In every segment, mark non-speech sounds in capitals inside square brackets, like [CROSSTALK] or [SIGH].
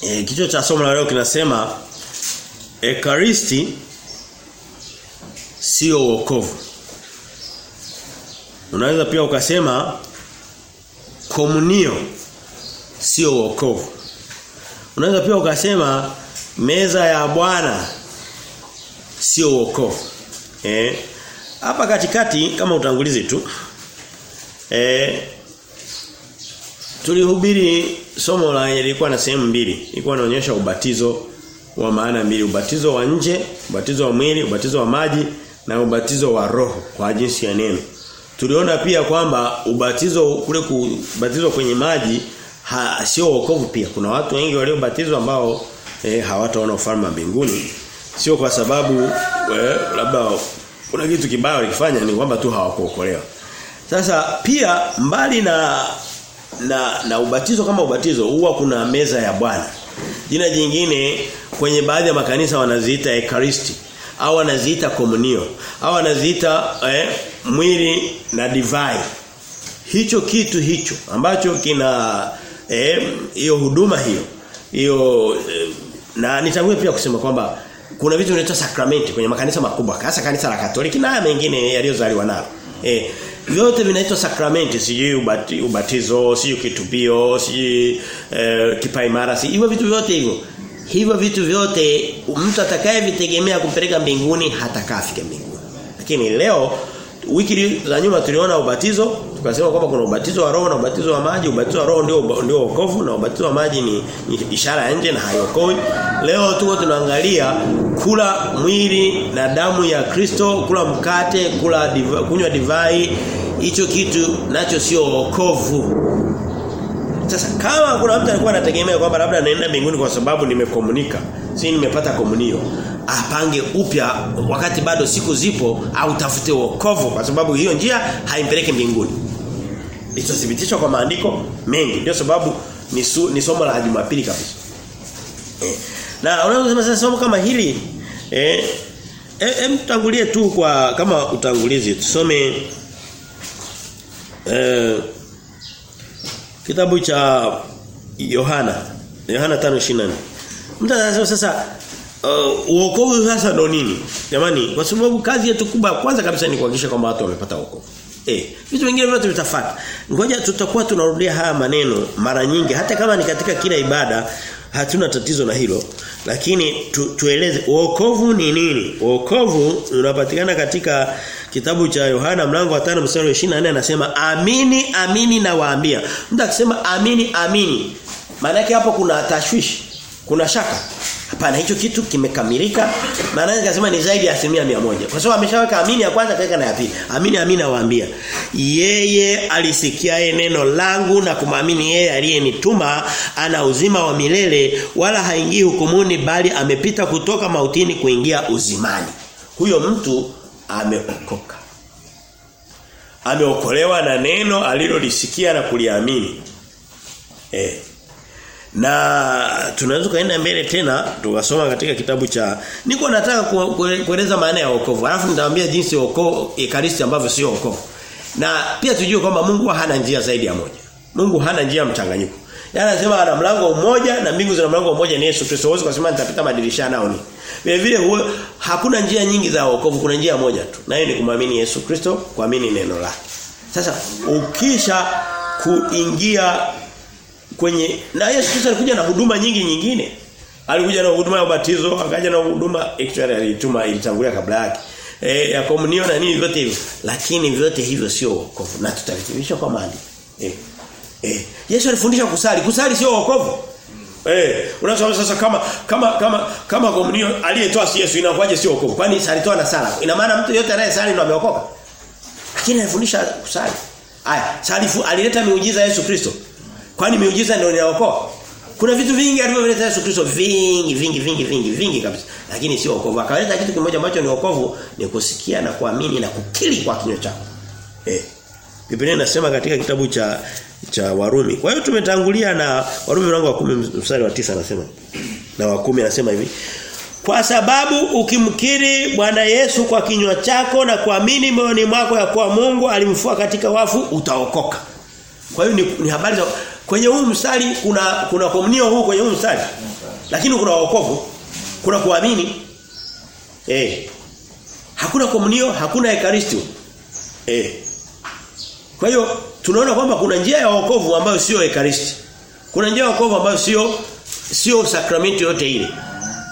E, kichwa cha somo la leo kinasema Ekaristi sio wokovu. Unaweza pia ukasema komunio sio wokovu. Unaweza pia ukasema meza ya Bwana sio wokovu. Eh? Hapa katikati kama utangulizi tu. Eh tulihubiri somo la ilikuwa na sehemu mbili. Ilikuwa inaonyesha ubatizo wa maana mbili, ubatizo wa nje, ubatizo wa mwili, ubatizo wa maji na ubatizo wa roho kwa jinsi ya neno. Tuliona pia kwamba ubatizo kule kubatizwa kwenye maji sio wokovu pia. Kuna watu wengi waliobatizwa ambao eh, hawataona ufalme wa mbinguni. Sio kwa sababu eh, labda kuna kitu kibaya walikifanya ni kwamba tu hawakuokolewa. Sasa pia mbali na na na ubatizo kama ubatizo huwa kuna meza ya Bwana. Jina jingine kwenye baadhi ya makanisa wanaziita ekaristi au wanaziita komunio au wanaziita eh, mwili na divai. Hicho kitu hicho ambacho kina hiyo eh, huduma hiyo hiyo eh, na nitangulia pia kusema kwamba kuna vitu vinaitwa sakramenti kwenye makanisa makubwa hasa kanisa la Katoliki na mengine yaliyozaliwa nalo. Eh, vyote vinaitwa sakramenti sijui ubati, ubatizo sijui kitubio sijui eh, kipaimara si hivyo vitu vyote hivyo. Hivyo vitu vyote mtu atakayevitegemea kumpeleka mbinguni hatakaa afike mbinguni. Lakini leo wiki za nyuma tuliona ubatizo tukasema kwamba kuna ubatizo wa roho na ubatizo wa maji. Ubatizo wa roho ndio ndio wokovu na ubatizo wa maji ni, ni ishara ya nje na hayokoi leo tuko tunaangalia kula mwili na damu ya Kristo kula mkate kula diva, kunywa divai. Hicho kitu nacho sio wokovu. Sasa kama kuna mtu alikuwa anategemea kwamba labda naenda mbinguni kwa sababu nimekomunika, si nimepata komunio, apange upya wakati bado siku zipo au tafute wokovu kwa sababu hiyo njia haimpeleki mbinguni. Ilichothibitishwa kwa maandiko mengi. Ndio sababu ni, su, ni somo la Jumapili kabisa. Eh. Na unaweza kusema somo kama hili eh em tutangulie tu kwa kama utangulizi tusome eh Kitabu cha Yohana. Yohana 5:24. Mtu anasema sasa uh, uokovu sasa ndo nini? Jamani, kwa sababu kazi yetu kubwa kwanza kabisa ni kuhakikisha kwamba watu wamepata wokovu. Eh, vitu vingine vyote vitafuata. Ngoja tutakuwa tunarudia haya maneno mara nyingi hata kama ni katika kila ibada hatuna tatizo na hilo. Lakini tu, tueleze wokovu ni nini? Wokovu unapatikana katika kitabu cha Yohana mlango wa 5 mstari wa 24 anasema amini amini na waambia. Mtu akisema amini amini maana hapo kuna tashwishi, kuna shaka. Hapana hicho kitu kimekamilika. Maana yake ni zaidi ya asilimia mia moja Kwa sababu ameshaweka amini ya kwanza kaweka na ya pili. Amini amini nawaambia. Yeye alisikiaye neno langu na kumwamini yeye aliyenituma ana uzima wa milele wala haingii hukumuni bali amepita kutoka mautini kuingia uzimani. Huyo mtu ameokoka. Ameokolewa na neno alilolisikia na kuliamini. Eh. Na tunaweza kaenda mbele tena tukasoma katika kitabu cha niko nataka kueleza maana ya wokovu. Alafu nitawaambia jinsi wokovu ekaristi ambavyo sio wokovu. Na pia tujue kwamba Mungu hana njia zaidi ya moja. Mungu hana njia mchanganyiko. Yaani anasema ana mlango mmoja na mbingu zina mlango mmoja ni Yesu Kristo. Huwezi kusema nitapita madirisha nao ni. Vile vile huwe, hakuna njia nyingi za wokovu, kuna njia moja tu. Na hiyo ni kumwamini Yesu Kristo, kuamini neno lake. Sasa ukisha kuingia kwenye na Yesu Kristo alikuja na huduma nyingi nyingine. Alikuja na huduma ya ubatizo, akaja na huduma actually alituma ilitangulia kabla yake. Eh ya komunio na nini vyote hivyo. Lakini vyote hivyo sio wokovu na tutavithibitisha kwa maandiko. Eh. Eh, Yesu alifundisha kusali. Kusali sio wokovu. Eh, unasema sasa kama kama kama kama komunio aliyetoa si Yesu inakuwaje sio wokovu? Kwani alitoa na sala. Ina maana mtu yote anayesali ndio ameokoka. Lakini alifundisha kusali. Aya, salifu alileta miujiza Yesu Kristo. Kwani miujiza ndio inaokoa? Kuna vitu vingi alivyoleta Yesu Kristo vingi vingi vingi vingi vingi kabisa. Lakini sio wokovu. Akaleta kitu kimoja ambacho ni wokovu ni kusikia na kuamini na kukiri kwa kinywa chako. Eh. Biblia inasema katika kitabu cha cha Warumi. Kwa hiyo tumetangulia na Warumi mlango wa 10 mstari wa 9 anasema. Na wa 10 anasema hivi. Kwa sababu ukimkiri Bwana Yesu kwa kinywa chako na kuamini moyoni mwako ya kuwa Mungu alimfua katika wafu utaokoka. Kwa hiyo ni, ni habari za Kwenye huu mstari kuna kuna komunio huu kwenye huu mstari. Lakini kuna wokovu, kuna kuamini. Eh. Hakuna komunio, hakuna ekaristi. Eh. Kwa hiyo tunaona kwamba kuna njia ya wokovu ambayo sio ekaristi. Kuna njia ya wokovu ambayo sio sio sakramenti yote ile.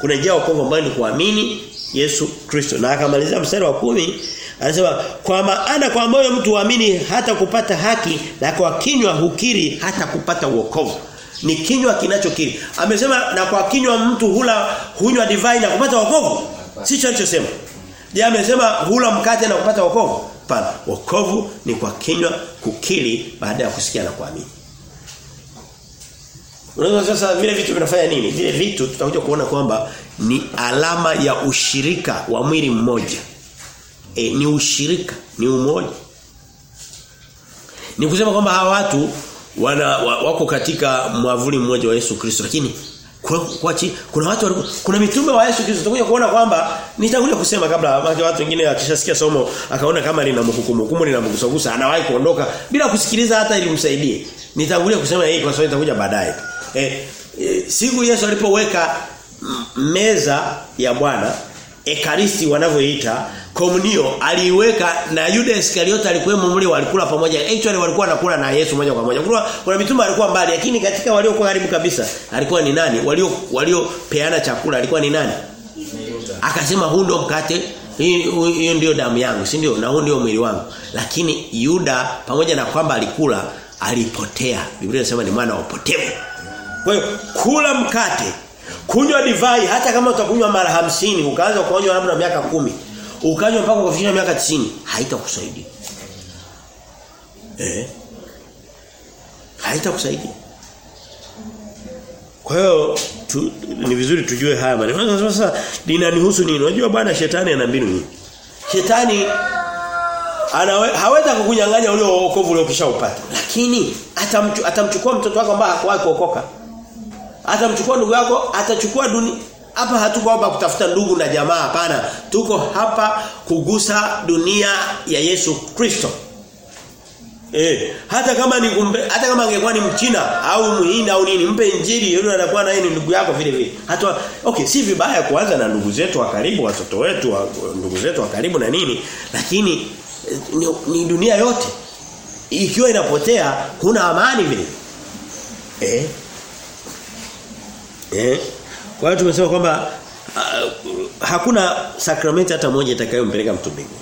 Kuna njia ya wokovu ambayo ni kuamini Yesu Kristo. Na akamaliza mstari wa kumi anasema kwa maana kwa moyo mtu huamini hata kupata haki na kwa kinywa hukiri hata kupata wokovu. Ni kinywa kinachokiri. Amesema na kwa kinywa mtu hula hunywa divai na kupata wokovu. Sicho alichosema. Je, amesema hula mkate na kupata wokovu? Hapana. Wokovu ni kwa kinywa kukiri baada ya kusikia na kuamini. Unaweza sasa vile vitu vinafanya nini? Vile vitu tutakuja kuona kwamba ni alama ya ushirika wa mwili mmoja. E, ni ushirika, ni umoja. Ni kusema kwamba hawa watu wana wako katika mwavuli mmoja wa Yesu Kristo lakini kwa, kwa chi, kuna watu waliku, kuna mitume wa Yesu Kristo tutakuja kuona kwamba nitakuja kusema kabla watu wengine akishasikia somo akaona kama lina mhukumu hukumu linamgusagusa anawahi kuondoka bila kusikiliza hata ili msaidie nitakuja kusema hii kwa sababu itakuja baadaye eh, eh, siku Yesu alipoweka meza ya Bwana ekaristi wanavyoita komunio aliiweka na Yuda Iskariota alikuwemo mle walikula pamoja. Actually walikuwa nakula na Yesu moja kwa moja. Kuna, kuna mitume alikuwa mbali lakini katika waliokuwa karibu kabisa alikuwa ni nani? Walio waliopeana chakula alikuwa ni nani? Akasema huu ndio mkate hiyo ndio damu yangu si ndio? Na huu ndio mwili wangu. Lakini Yuda pamoja na kwamba alikula alipotea. Biblia inasema ni mwana wa upotevu. Kwa hiyo kula mkate kunywa divai hata kama utakunywa mara hamsini ukaanza kunywa labda miaka kumi ukanywa mpaka kufikia miaka 90 haitakusaidia. Eh? Haitakusaidia. Kwa hiyo tu, ni vizuri tujue haya maneno. Sasa linanihusu nini? Unajua bwana shetani ana mbinu nyingi. Shetani anawe, haweza kukunyang'anya ule wokovu ule ukishaupata. Lakini atamchu, atamchukua mtoto wako ambaye hakuwahi kuokoka. Atamchukua ndugu yako, atachukua duni hapa hatuko hapa kutafuta ndugu na jamaa hapana. Tuko hapa kugusa dunia ya Yesu Kristo. Eh, hata kama ni kumbe, hata kama angekuwa ni mchina au muhindi au nini, mpe injili yule anakuwa na yeye ni ndugu yako vile vile. Hata okay, si vibaya kuanza na ndugu zetu wa karibu, watoto wetu, wa, ndugu zetu wa karibu na nini, lakini ni, ni dunia yote. Ikiwa inapotea, kuna amani vile. Eh? Eh? Kwa hiyo tumesema kwamba uh, hakuna sakramenti hata moja itakayompeleka mtu mbinguni.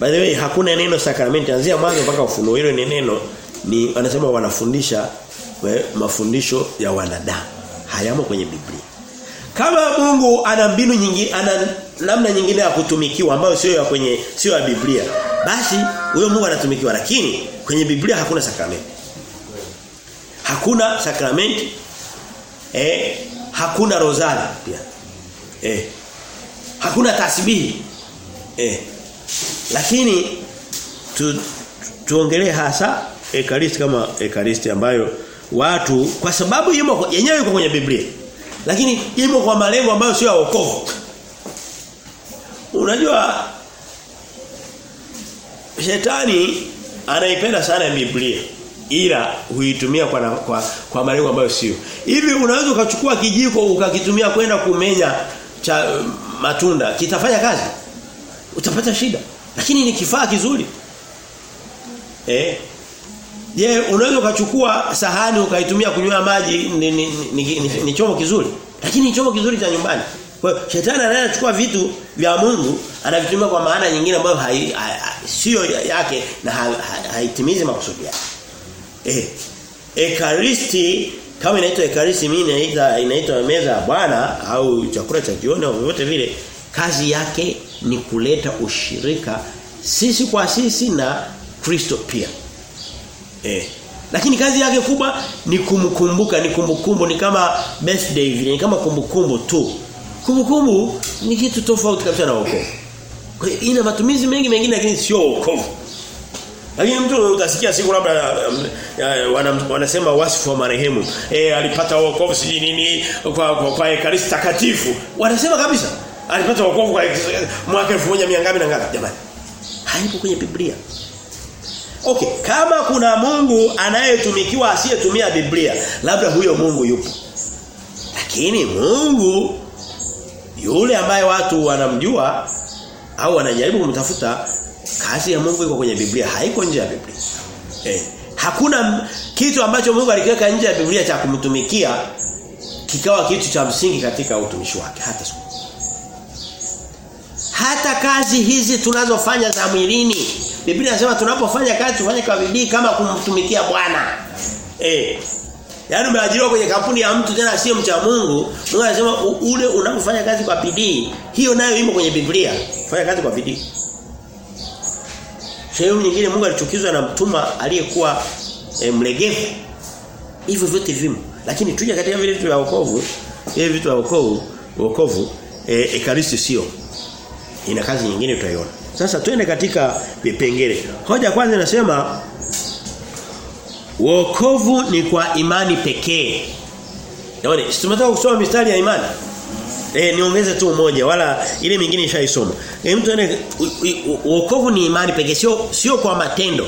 By the way hakuna neno sakramenti anzia mwanzo mpaka ufunuo hilo ni neno ni anasema wanafundisha we, mafundisho ya wanadamu. Hayamo kwenye Biblia. Kama Mungu ana mbinu nyingine ana namna nyingine ya kutumikiwa ambayo sio ya kwenye sio ya Biblia. Basi huyo Mungu anatumikiwa lakini kwenye Biblia hakuna sakramenti. Hakuna sakramenti eh hakuna rozali pia. Eh. Hakuna tasbihi. Eh. Lakini tu, tuongelee hasa ekaristi kama ekaristi ambayo watu kwa sababu imo yenyewe iko kwenye Biblia. Lakini imo kwa malengo ambayo sio ya wokovu. Unajua shetani anaipenda sana Biblia ila huitumia kwa, kwa kwa malengo ambayo sio. Hivi unaweza ukachukua kijiko ukakitumia kwenda kumenya cha matunda, kitafanya kazi? Utapata shida. Lakini ni kifaa kizuri. Eh? Je, unaweza ukachukua sahani ukaitumia kunywa maji ni, ni, ni, ni, ni, chombo kizuri? Lakini ni chombo kizuri cha nyumbani. Kwa hiyo shetani anayechukua vitu vya Mungu anavitumia kwa maana nyingine ambayo sio yake na haitimizi ha, ha, makusudi yake. Eh. Ekaristi kama inaitwa ekaristi mimi inaita inaitwa meza ya Bwana au chakula cha jioni au vyovyote vile kazi yake ni kuleta ushirika sisi kwa sisi na Kristo pia. Eh. Lakini kazi yake kubwa ni kumkumbuka ni kumbukumbu ni kama birthday vile ni kama kumbukumbu tu. Kumbukumbu ni kitu tofauti kabisa na wokovu. Ina matumizi mengi mengine lakini sio wokovu. Lakini mtu utasikia siku labda um, wanasema wasifu wa marehemu. Eh alipata wokovu si nini kwa kwa, kwa ekaristi takatifu. Wanasema kabisa alipata wokovu kwa mwaka 1000 ngapi na ngapi jamani. Haipo kwenye Biblia. Okay, kama kuna Mungu anayetumikiwa asiyetumia Biblia, labda huyo Mungu yupo. Lakini Mungu yule ambaye watu wanamjua au wanajaribu kumtafuta kazi ya Mungu iko kwenye Biblia, haiko nje ya Biblia. Eh, hakuna kitu ambacho Mungu alikiweka nje ya Biblia cha kumtumikia kikawa kitu cha msingi katika utumishi wake hata siku. Hata kazi hizi tunazofanya za mwilini Biblia inasema tunapofanya kazi tufanye kwa bidii kama kumtumikia Bwana. Eh. Yaani umeajiriwa kwenye kampuni ya mtu tena sio mcha Mungu, Mungu anasema ule unapofanya kazi kwa bidii, hiyo nayo imo kwenye Biblia. Fanya kazi kwa bidii. Sehemu nyingine Mungu alichukizwa na mtuma aliyekuwa e, mlegevu. Hivyo vyote vimo. Lakini tuja katika vile vitu vya wokovu, vile vitu vya wokovu, wokovu e, ekaristi sio. Ina kazi nyingine tutaiona. Sasa twende katika vipengele. Hoja kwanza inasema wokovu ni kwa imani pekee. Naona tumetaka kusoma mistari ya imani. Eh niongeze tu moja wala ile mingine nishaisoma. Eh mtu ene wokovu ni imani pekee sio sio kwa matendo.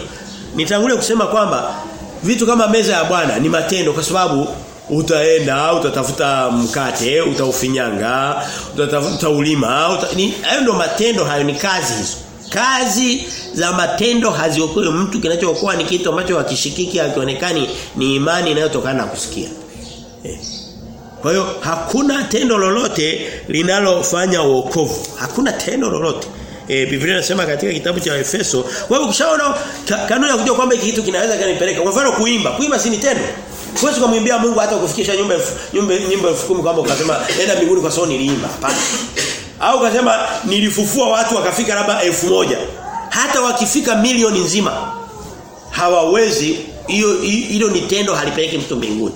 Nitangulia kusema kwamba vitu kama meza ya Bwana ni matendo kwa sababu utaenda utatafuta mkate utaufinyanga utatafuta ulima uta, hayo ndo matendo hayo ni kazi hizo kazi za matendo haziokuwa mtu kinachookoa ni kitu ambacho hakishikiki hakionekani ni imani inayotokana na kusikia eh. Kwa hiyo hakuna tendo lolote linalofanya wokovu hakuna tendo lolote E, Biblia inasema katika kitabu cha Efeso, wewe ukishaona kanuni ya kujua kwamba kitu kinaweza kanipeleka. Kwa mfano kuimba, kuimba si ni tendo. Huwezi kumwimbia Mungu hata kufikisha nyumba nyumba nyumba 10,000 kwamba ukasema nenda mbinguni kwa sababu niliimba. Hapana. Au ukasema nilifufua watu wakafika labda elfu moja Hata wakifika milioni nzima hawawezi hiyo hilo ni tendo halipeleki mtu mbinguni.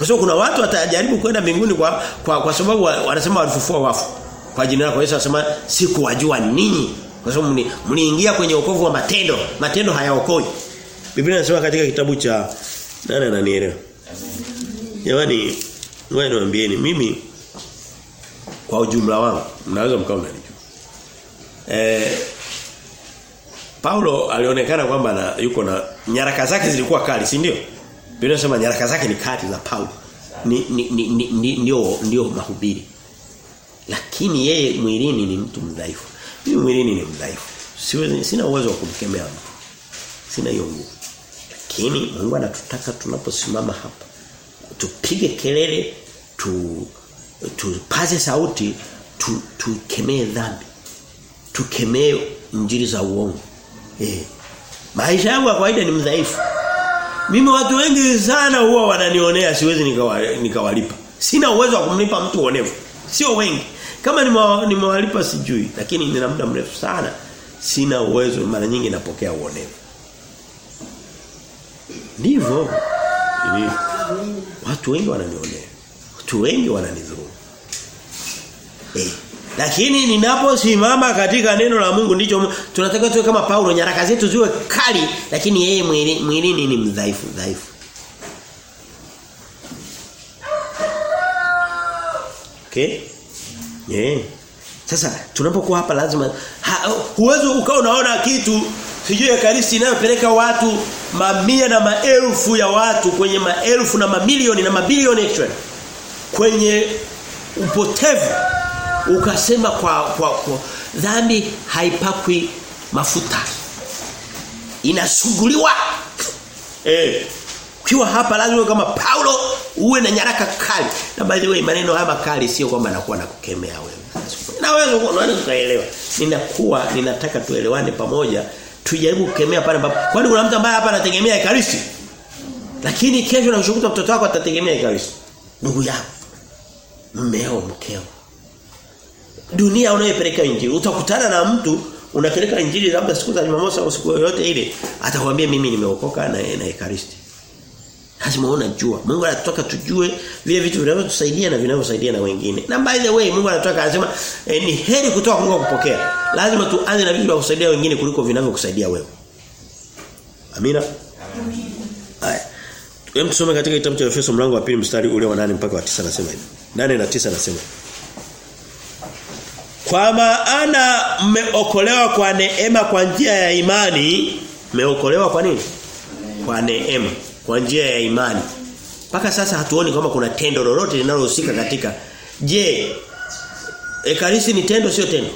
Kwa sababu kuna watu watajaribu kwenda mbinguni kwa kwa, kwa sababu wanasema walifufua wafu. Kwa jina lako Yesu anasema sikuwajua ninyi. Kwa sababu mliingia kwenye wokovu wa matendo. Matendo hayaokoi. Biblia inasema katika kitabu cha nani ananielewa? Jamani, ngoja niwaambieni mimi kwa ujumla wangu mnaweza mkao mnanijua. Eh Paulo alionekana kwamba yuko na nyaraka zake zilikuwa kali, si ndio? Biblia inasema nyaraka zake ni kati za Paulo. Ni, ni, ni, ni, ni ndio ndio mahubiri. Lakini yeye mwilini ni mtu mdhaifu. Mimi mwilini ni mdhaifu. Siwezi sina uwezo wa kumkemea mtu. Sina hiyo nguvu. Lakini Mungu anatutaka tunaposimama hapa tupige kelele tu tupaze sauti tu tukemee dhambi. Tukemee injili za uongo. Eh. Maisha yangu ya kawaida ni mdhaifu. Mimi watu wengi sana huwa wananionea siwezi nikawa, nikawalipa. Sina uwezo wa kumlipa mtu onevu. Sio wengi. Kama nimewalipa sijui, lakini nina muda mrefu sana sina uwezo mara nyingi napokea uonevu. Ndivyo. Watu wengi wananionea. Watu wengi wananidhuru. Eh. Lakini ninaposimama katika neno la Mungu ndicho tunataka tuwe kama Paulo nyaraka zetu ziwe kali lakini yeye mwilini, mwili ni mdhaifu dhaifu. Okay? Yeah. Sasa tunapokuwa hapa lazima huwezi ukao unaona kitu sijui ekaristi inayopeleka watu mamia na maelfu ya watu kwenye maelfu na mamilioni na mabilioni actually kwenye upotevu ukasema kwa kwa, kwa dhambi haipakwi mafuta. Inasuguliwa. Eh. Ukiwa hapa lazima kama Paulo uwe na nyaraka kali. Na by the way maneno haya makali sio kwamba nakuwa nakukemea wewe. Na wewe unaweza kuelewa ninakuwa ninataka tuelewane pamoja tujaribu kukemea pale ambapo. Kwani kuna mtu ambaye hapa anategemea ekaristi? Lakini kesho na mtoto wako atategemea ekaristi. Ndugu yako mmeo mkeo dunia unayopeleka injili utakutana na mtu unapeleka injili labda siku za Jumamosi au siku yoyote ile atakwambia mimi nimeokoka na na ekaristi. Lazima unajua. Mungu anataka tujue vile vitu vinavyotusaidia na vinavyosaidia na wengine. Na by the way Mungu anataka anasema eh, ni heri kutoa kuliko kupokea lazima tuanze na vitu vya kusaidia wengine kuliko vinavyokusaidia wewe. Amina? Haya. Hem tusome katika kitabu cha Efeso mlango wa 2 mstari ule wa 8 mpaka wa 9 nasema hivi. 8 na 9 nasema. Kwa maana mmeokolewa kwa neema kwa njia ya imani Mmeokolewa kwa nini? Kwa neema, kwa njia ya imani. Mpaka sasa hatuoni kama kuna tendo lolote linalohusika katika je Ekaristi ni tendo sio tendo?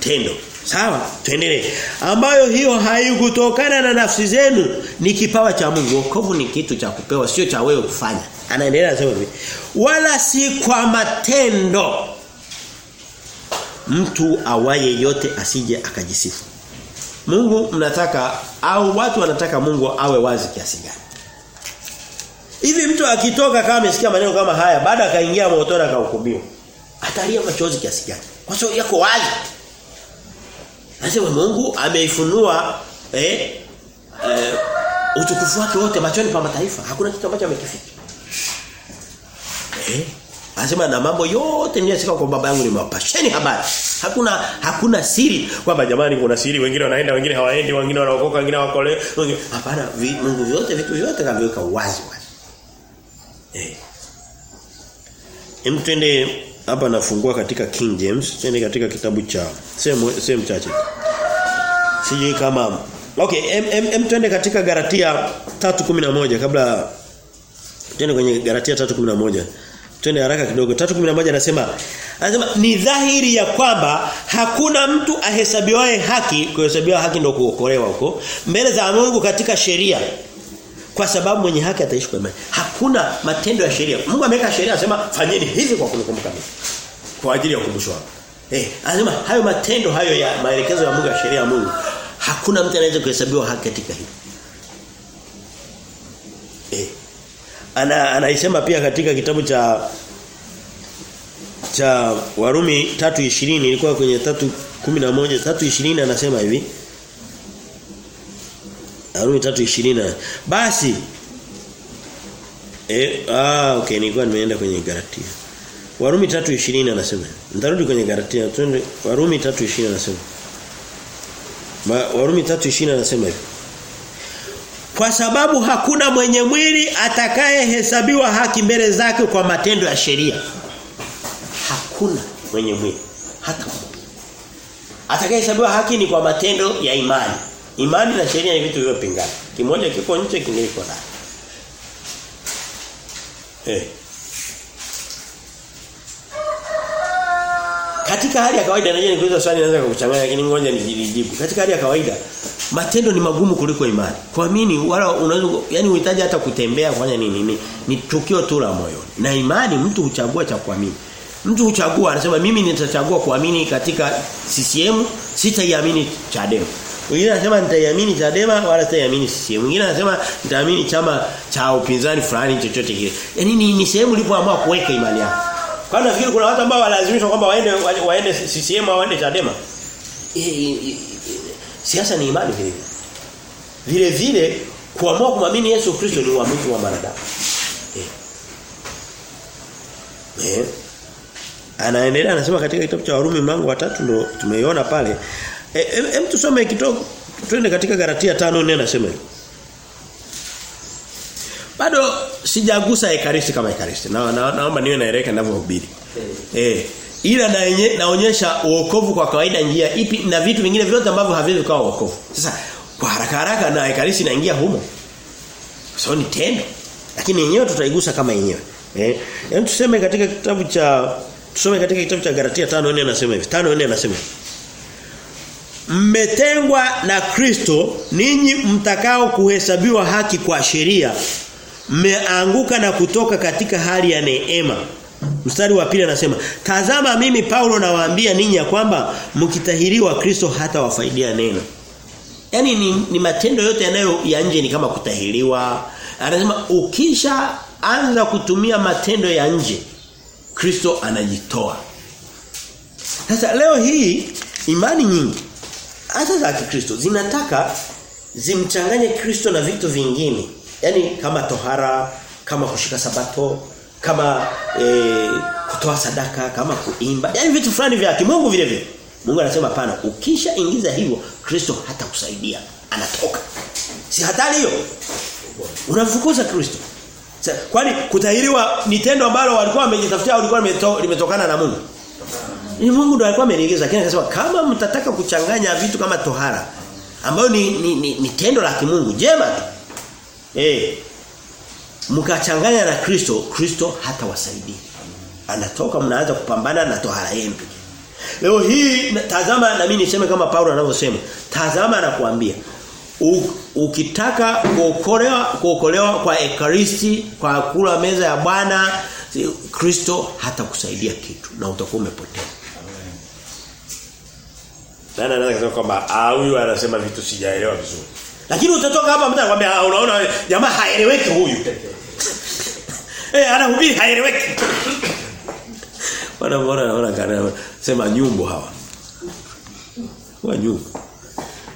Tendo. Sawa, tuendelee. Ambayo hiyo haikutokana na nafsi zenu ni kipawa cha Mungu. Wokovu ni kitu cha kupewa sio cha wewe kufanya. Anaendelea anasema hivi. Wala si kwa matendo. Mtu awaye yote asije akajisifu. Mungu mnataka au watu wanataka Mungu awe wazi kiasi gani? Hivi mtu akitoka kama amesikia maneno kama haya baada akaingia motoni akahukumiwa. Atalia machozi kiasi gani? Kwa sababu yako wazi. Nasema Mungu ameifunua eh, eh utukufu wake wote machoni pa mataifa. Hakuna kitu ambacho amekificha. Eh? Anasema na mambo yote niliyosika kwa baba yangu nimewapasheni habari. Hakuna hakuna siri kwamba jamani kuna siri wengine wanaenda wengine hawaendi wengine wanaokoka wengine hawakole. Hapana Mungu vyote vitu vyote kaviweka wazi wazi. Eh. Hem twende hapa nafungua katika King James, twende katika kitabu cha sehemu sehemu chache. Sijui kama Okay, em, em, em twende katika Galatia 3:11 kabla twende kwenye Galatia 3:11. Twende haraka kidogo. 3:11 anasema anasema ni dhahiri ya kwamba hakuna mtu ahesabiwaye haki, kuhesabiwa haki ndio kuokolewa huko mbele za Mungu katika sheria. Kwa sababu mwenye haki ataishi kwa imani. Hakuna matendo ya sheria. Mungu ameweka sheria anasema fanyeni hivi kwa kunikumbuka mimi. Kwa ajili ya ukumbusho wako. Eh, anasema hayo matendo hayo ya maelekezo ya Mungu ya sheria ya Mungu hakuna mtu anaweza kuhesabiwa haki katika hili. Eh. Ana anaisema pia katika kitabu cha cha Warumi 3:20 ilikuwa kwenye 3:11 3:20 anasema hivi. Warumi 3:20 basi eh ah okay nilikuwa nimeenda kwenye Galatia. Warumi 3:20 anasema nitarudi kwenye Galatia twende Warumi 3:20 anasema. Warumi 3:20 anasema hivi kwa sababu hakuna mwenye mwili atakayehesabiwa haki mbele zake kwa matendo ya sheria. Hakuna mwenye mwili hata mmoja. Atakayehesabiwa haki ni kwa matendo ya imani. Imani na sheria ni vitu vilivyopingana. Kimoja kiko nje kingine kiko ndani. Eh. Katika hali ya kawaida najua nikuuliza swali naweza kukuchanganya lakini ngoja nijibu. Katika hali ya kawaida matendo ni magumu kuliko imani. Kuamini wala unaweza yani unahitaji hata kutembea kufanya nini ni, ni tukio tu la moyoni. Na imani mtu huchagua cha kuamini. Mtu huchagua anasema mimi nitachagua kuamini katika CCM, sitaiamini Chadema. Mwingine anasema nitaiamini Chadema wala sitaiamini CCM. Mwingine anasema nitaamini chama cha upinzani fulani chochote kile. Yaani ni, ni sehemu ulipoamua kuweka imani yako. Kwa nafikiri kuna watu ambao walazimishwa kwamba waende waende CCM au waende Chadema. Siasa ni imani vile vile. Vile vile kuamua kumamini Yesu Kristo ni uamuzi wa mwanadamu. Eh. Eh. Anaendelea anasema katika kitabu cha Warumi mlango wa 3 ndio tumeiona pale. Hem e, e, tusome kidogo twende katika Galatia 5:4 anasema hivi. Bado sijagusa ekaristi kama ekaristi. Na, na naomba niwe naeleka ninavyohubiri. Eh. Ila na naonyesha uokovu kwa kawaida njia ipi na vitu vingine vyote ambavyo haviwezi kuwa uokovu. Sasa kwa haraka haraka na ekaristi inaingia humo. Sio ni tendo. Lakini yenyewe tutaigusa kama yenyewe. Eh. Yaani tuseme katika kitabu cha tusome katika kitabu cha Galatia 5:4 anasema hivi. 5:4 anasema. Mmetengwa na Kristo ninyi mtakao kuhesabiwa haki kwa sheria mmeanguka na kutoka katika hali ya neema. Mstari wa pili anasema, "Tazama mimi Paulo nawaambia ninyi ya kwamba mkitahiriwa Kristo hata wafaidia neno." Yaani ni, ni matendo yote yanayo ya nje ni kama kutahiriwa. Anasema ukisha anza kutumia matendo ya nje Kristo anajitoa. Sasa leo hii imani nyingi hasa za Kikristo zinataka zimchanganye Kristo na vitu vingine. Yaani kama tohara, kama kushika sabato, kama e, kutoa sadaka, kama kuimba. yani vitu fulani vya kimungu vile vile. Mungu anasema hapana, ukisha ingiza hivyo Kristo hatakusaidia. Anatoka. Si hatari hiyo? Unamfukuza Kristo. Kwani kutahiriwa ni tendo ambalo walikuwa wamejitafutia au walikuwa limetokana na Mungu? Ni Mungu ndo alikuwa amenielekeza lakini akasema kama mtataka kuchanganya vitu kama tohara ambayo ni, ni, ni, ni tendo la kimungu jema eh mkachanganya na Kristo Kristo hatawasaidia anatoka mnaanza kupambana na tohara yenu leo hii tazama na mimi niseme kama Paulo anavyosema tazama anakuambia ukitaka kuokolewa kuokolewa kwa ekaristi kwa kula meza ya Bwana Kristo hata kusaidia kitu na utakuwa umepotea. Nani anaweza kusema kwamba ah huyu anasema vitu sijaelewa vizuri. Lakini utatoka hapa mtu anakuambia unaona jamaa haeleweki huyu. [LAUGHS] eh anahubiri haeleweki. Wana bora naona kana sema nyumbu hawa. Wa nyumbu.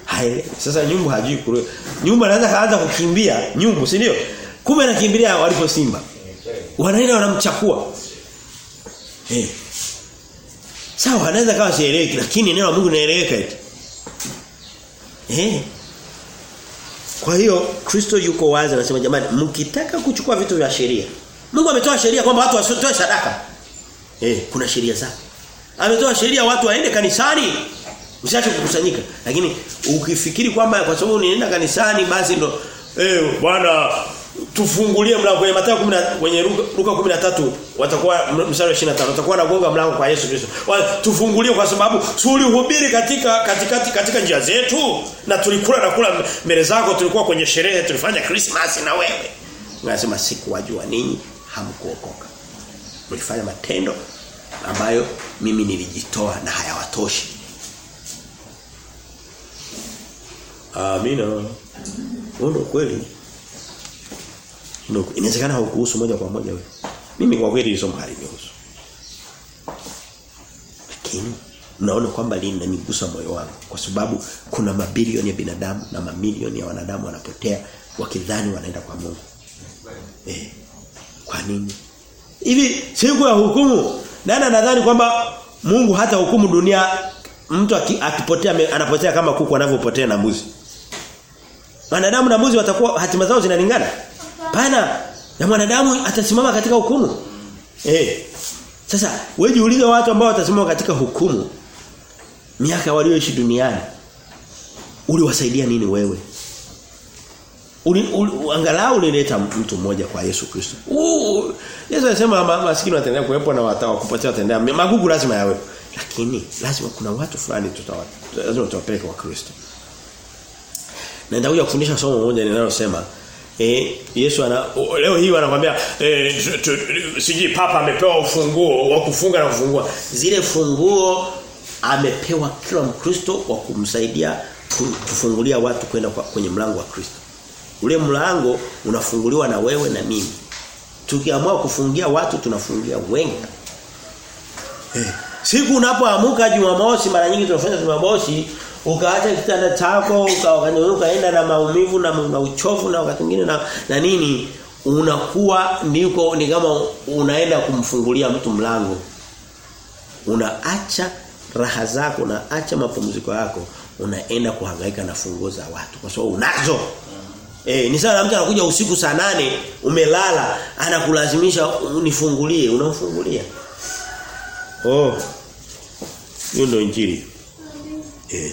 Haele. Sasa nyumbu hajui kule. Nyumbu anaanza kaanza kukimbia nyumbu, si ndio? Kumbe anakimbilia walipo simba. Wanaenda wanamchakua. Eh. Sawa anaweza kawa sieleweki lakini neno la Mungu linaeleweka eti. Eh. Kwa hiyo Kristo yuko wazi anasema jamani mkitaka kuchukua vitu vya sheria. Mungu ametoa sheria kwamba watu wasitoe sadaka. Eh, kuna sheria zake. Ametoa sheria watu waende kanisani. Usiache kukusanyika. Lakini ukifikiri kwamba kwa sababu unaenda kanisani basi ndo eh bwana tufungulie mlango kwenye Mathayo 10 kwenye Luka 13 watakuwa mstari wa 25 watakuwa nagonga mlango kwa Yesu Kristo. Tufungulie kwa sababu tulihubiri katika katikati katika njia zetu na tulikula na kula mbele zako tulikuwa kwenye sherehe tulifanya Christmas na wewe. Unasema sikuwajua ninyi hamkuokoka. Mlifanya matendo ambayo mimi nilijitoa na hayawatoshi. Amina. Ndio kweli. Inawezekana haukuhusu moja kwa moja wewe. Mimi kwa kweli somo halinihusu. Lakini naona kwamba linanigusa moyo wangu kwa sababu kuna mabilioni ya binadamu na mamilioni ya wanadamu wanapotea wakidhani wanaenda kwa Mungu. Eh. Kwa nini? Hivi siku ya hukumu nani anadhani kwamba Mungu hata hukumu dunia mtu akipotea anapotea kama kuku anavyopotea na mbuzi. Wanadamu na mbuzi watakuwa hatima zao zinalingana? Pana na mwanadamu atasimama katika hukumu. Eh. Sasa wewe jiulize watu ambao watasimama katika hukumu miaka walioishi duniani. Uliwasaidia nini wewe? Uli, uli, angalau ulileta mtu mmoja kwa Yesu Kristo. Yesu anasema maskini wataendelea kuwepo na watawa kupotea wataendelea. Magugu lazima yawe. Lakini lazima kuna watu fulani tutawa lazima tutawapeleka kwa Kristo. Na nitakuja kufundisha somo moja ninalosema Eh, Yesu ana leo hii wanakuambia eh, siji papa amepewa ufunguo wa kufunga na kufungua. Zile funguo amepewa kila Mkristo wa kumsaidia kufungulia watu kwenda kwenye mlango wa Kristo. Ule mlango unafunguliwa na wewe na mimi. Tukiamua kufungia watu tunafungia wengi. Eh, siku unapoamuka Jumamosi mara nyingi tunafanya Jumamosi ukaacha kitanda chako ukaenda na maumivu na, na uchovu na wakati mwingine na, na nini unakuwa niko ni kama unaenda kumfungulia mtu mlango. Unaacha raha zako unaacha mapumziko yako unaenda kuhangaika na funguo za watu. Kwa sababu unazo. Eh ni sawa mtu anakuja usiku saa nane umelala anakulazimisha unifungulie. Unamfungulia? Oh hiyo ndio injili. Eh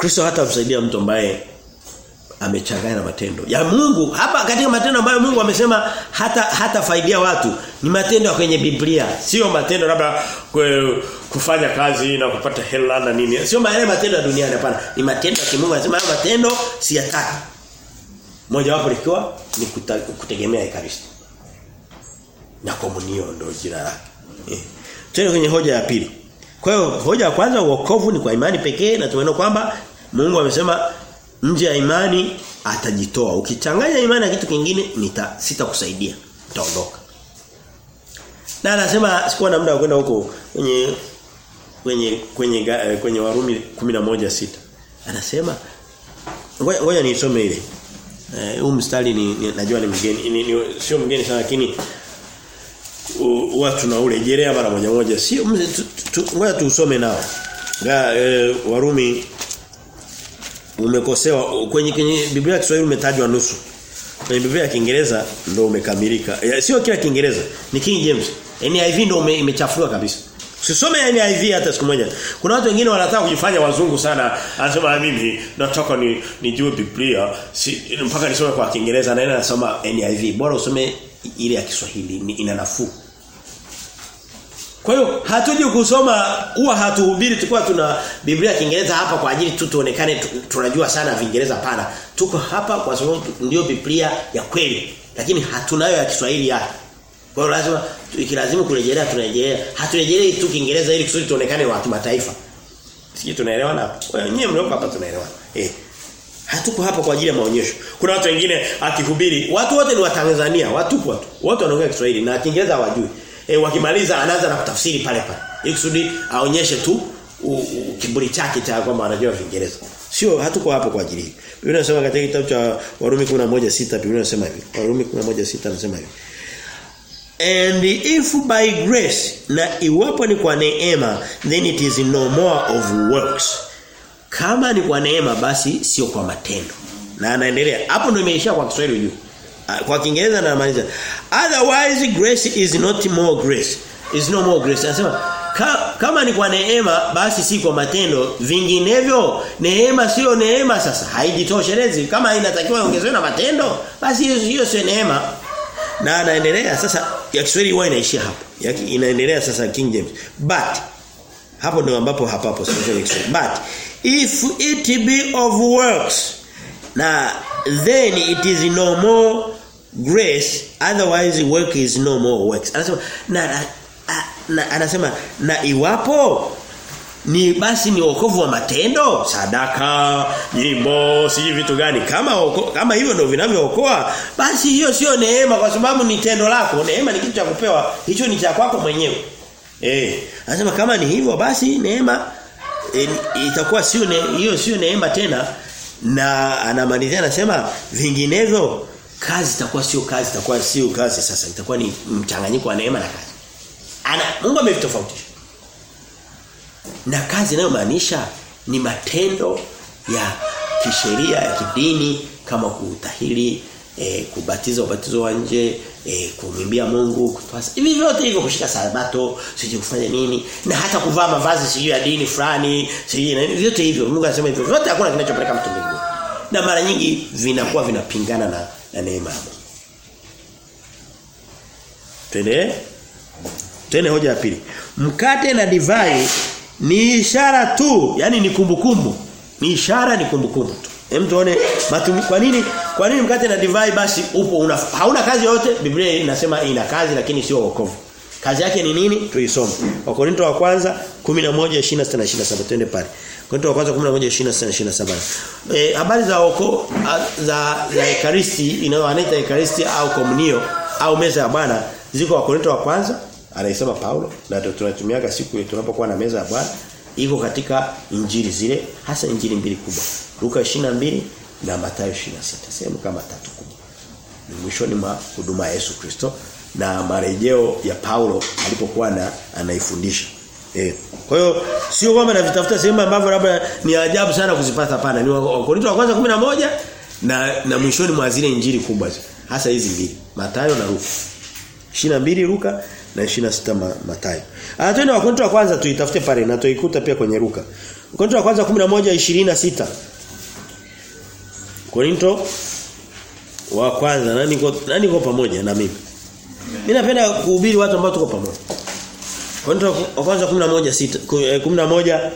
Kristo hata msaidia mtu ambaye amechanganya na matendo. Ya Mungu hapa katika matendo ambayo Mungu amesema hata hata faidia watu ni matendo ya kwenye Biblia. Sio matendo labda kufanya kazi na kupata hela na nini. Sio yale matendo ya duniani hapana. Ni matendo ya Mungu. anasema haya matendo siyataki. Moja wapo likiwa ni kutegemea ekaristi. Na komunio ndio jina lake. Eh. Tena kwenye hoja ya pili. Kwa hiyo hoja ya kwanza uokovu ni kwa imani pekee na tumeona kwamba Mungu amesema nje ya imani atajitoa. Ukichanganya imani na kitu kingine nita sitakusaidia. Utaondoka. Na anasema sikuwa na muda wa kwenda huko kwenye kwenye kwenye kwenye Warumi 11:6. Anasema ngoja nisome ile. Eh huu mstari ni, ni najua ni mgeni ni, ni, sio mgeni sana lakini watu na ule jerea mara moja moja sio ngoja tuusome nao Ga, e, Warumi umekosewa kwenye kwenye Biblia ya Kiswahili umetajwa nusu kwenye Biblia ya Kiingereza ndio umekamilika sio kila Kiingereza ni King James NIV ndio imechafuliwa kabisa Usisome NIV hata siku moja. Kuna watu wengine wanataka kujifanya wazungu sana. Anasema mimi nataka ni nijue Biblia si, mpaka nisome kwa Kiingereza na anasoma NIV. Bora usome ile ya Kiswahili ina nafuu. Kwa hiyo hatuji kusoma huwa hatuhubiri tukua tuna Biblia Kiingereza hapa kwa ajili tu tuonekane tunajua sana Kiingereza pana. Tuko hapa kwa sababu ndio Biblia ya kweli. Lakini hatunayo ya Kiswahili ya. Kwa hiyo lazima ikilazimu kurejelea tunarejelea. Haturejelei tu Kiingereza ili kusudi tuonekane wa kimataifa. Sisi tunaelewana na Wewe mlioko hapa tunaelewana. Eh. Hatuko hapa kwa ajili ya maonyesho. Kuna watu wengine akihubiri, watu wote ni wa Tanzania, watu watu. Wote wanaongea Kiswahili na Kiingereza hawajui. Eh wakimaliza anaanza na kutafsiri pale pale. Ili kusudi aonyeshe tu kiburi chake cha kwamba anajua Kiingereza. Sio hatuko hapo kwa ajili. Biblia inasema katika kitabu cha Warumi 11:6 Biblia inasema hivi. Warumi 11:6 anasema hivi. And if by grace na iwapo ni kwa neema then it is no more of works. Kama ni kwa neema basi sio kwa matendo. Na anaendelea. Hapo ndio imeishia kwa Kiswahili juu. Kwa Kiingereza anamaliza. Otherwise grace is not more grace. Is no more grace. Anasema ka, kama ni kwa neema basi si kwa matendo vinginevyo neema sio neema sasa haijitoshelezi kama inatakiwa ongezewe na matendo basi hiyo sio neema na anaendelea sasa ya Kiswahili huwa inaishia hapo. Inaendelea sasa King James. But hapo ndio ambapo hapapo sasa Kiswahili. But if it be of works na then it is no more grace otherwise work is no more works. Anasema na, na, na anasema na iwapo ni basi ni wokovu wa matendo sadaka nyimbo siji vitu gani. Kama oko, kama hivyo ndio vinavyookoa basi hiyo sio neema kwa sababu ni tendo lako. Neema ni kitu cha kupewa hicho ni cha kwako mwenyewe. Eh anasema kama ni hivyo basi neema e, itakuwa sio hiyo sio neema tena. Na anamalizia anasema vinginevyo kazi itakuwa sio kazi itakuwa sio kazi. Sasa itakuwa ni mchanganyiko wa neema na kazi. Ana Mungu amevitofautisha na kazi inayomaanisha ni matendo ya kisheria ya kidini kama kuutahiri e, kubatiza ubatizo wa nje e, kumwimbia Mungu kutwasa hivi vyote hivyo kushika sabato sije kufanya nini na hata kuvaa mavazi sijui ya dini fulani sijui na vyote hivyo. Mungu anasema hivyo. Vyote hakuna kinachopeleka mtu mbinguni. Na mara nyingi vinakuwa vinapingana na, na neema ya Mungu Twende Twende hoja ya pili. Mkate na divai ni ishara tu, yani ni kumbukumbu. Ni ishara ni kumbukumbu tu. Hem tuone matumizi kwa nini kwa nini mkate na divai basi upo una, hauna kazi yoyote? Biblia inasema ina kazi lakini sio wokovu. Kazi yake ni nini? Tuisome. Wakorinto wa kwanza 11:26 na 27 twende pale. Wakorinto wa kwanza 11:26 na 27. Eh habari za oko za za ekaristi inayoanaita ekaristi au komunio au meza ya Bwana ziko Wakorinto wa kwanza anaisema Paulo na tunatumiaga siku tunapokuwa na meza ya Bwana iko katika injili zile hasa injili mbili kubwa. Luka 22 na Mathayo 26 sehemu kama tatu kubwa. Ni mwishoni mwa huduma ya Yesu Kristo na marejeo ya Paulo alipokuwa na anaifundisha eh kwa hiyo sio kwamba navitafuta sehemu ambavyo labda ni ajabu sana kuzipata pana. ni Wakorintho wa kwanza 11 na na mwishoni mwa zile injili kubwa hasa hizi mbili Mathayo na Luka 22 Luka na 26 Mathayo. Ah twende Wakorintho wa kwanza tuitafute pale na tuikuta pia kwenye Luka. Wakorintho wa kwanza 11:26. Korinto wa kwanza nani niko nani pamoja na mimi. Mimi napenda kuhubiri watu ambao tuko pamoja. Korinto wa kwanza 11:6 11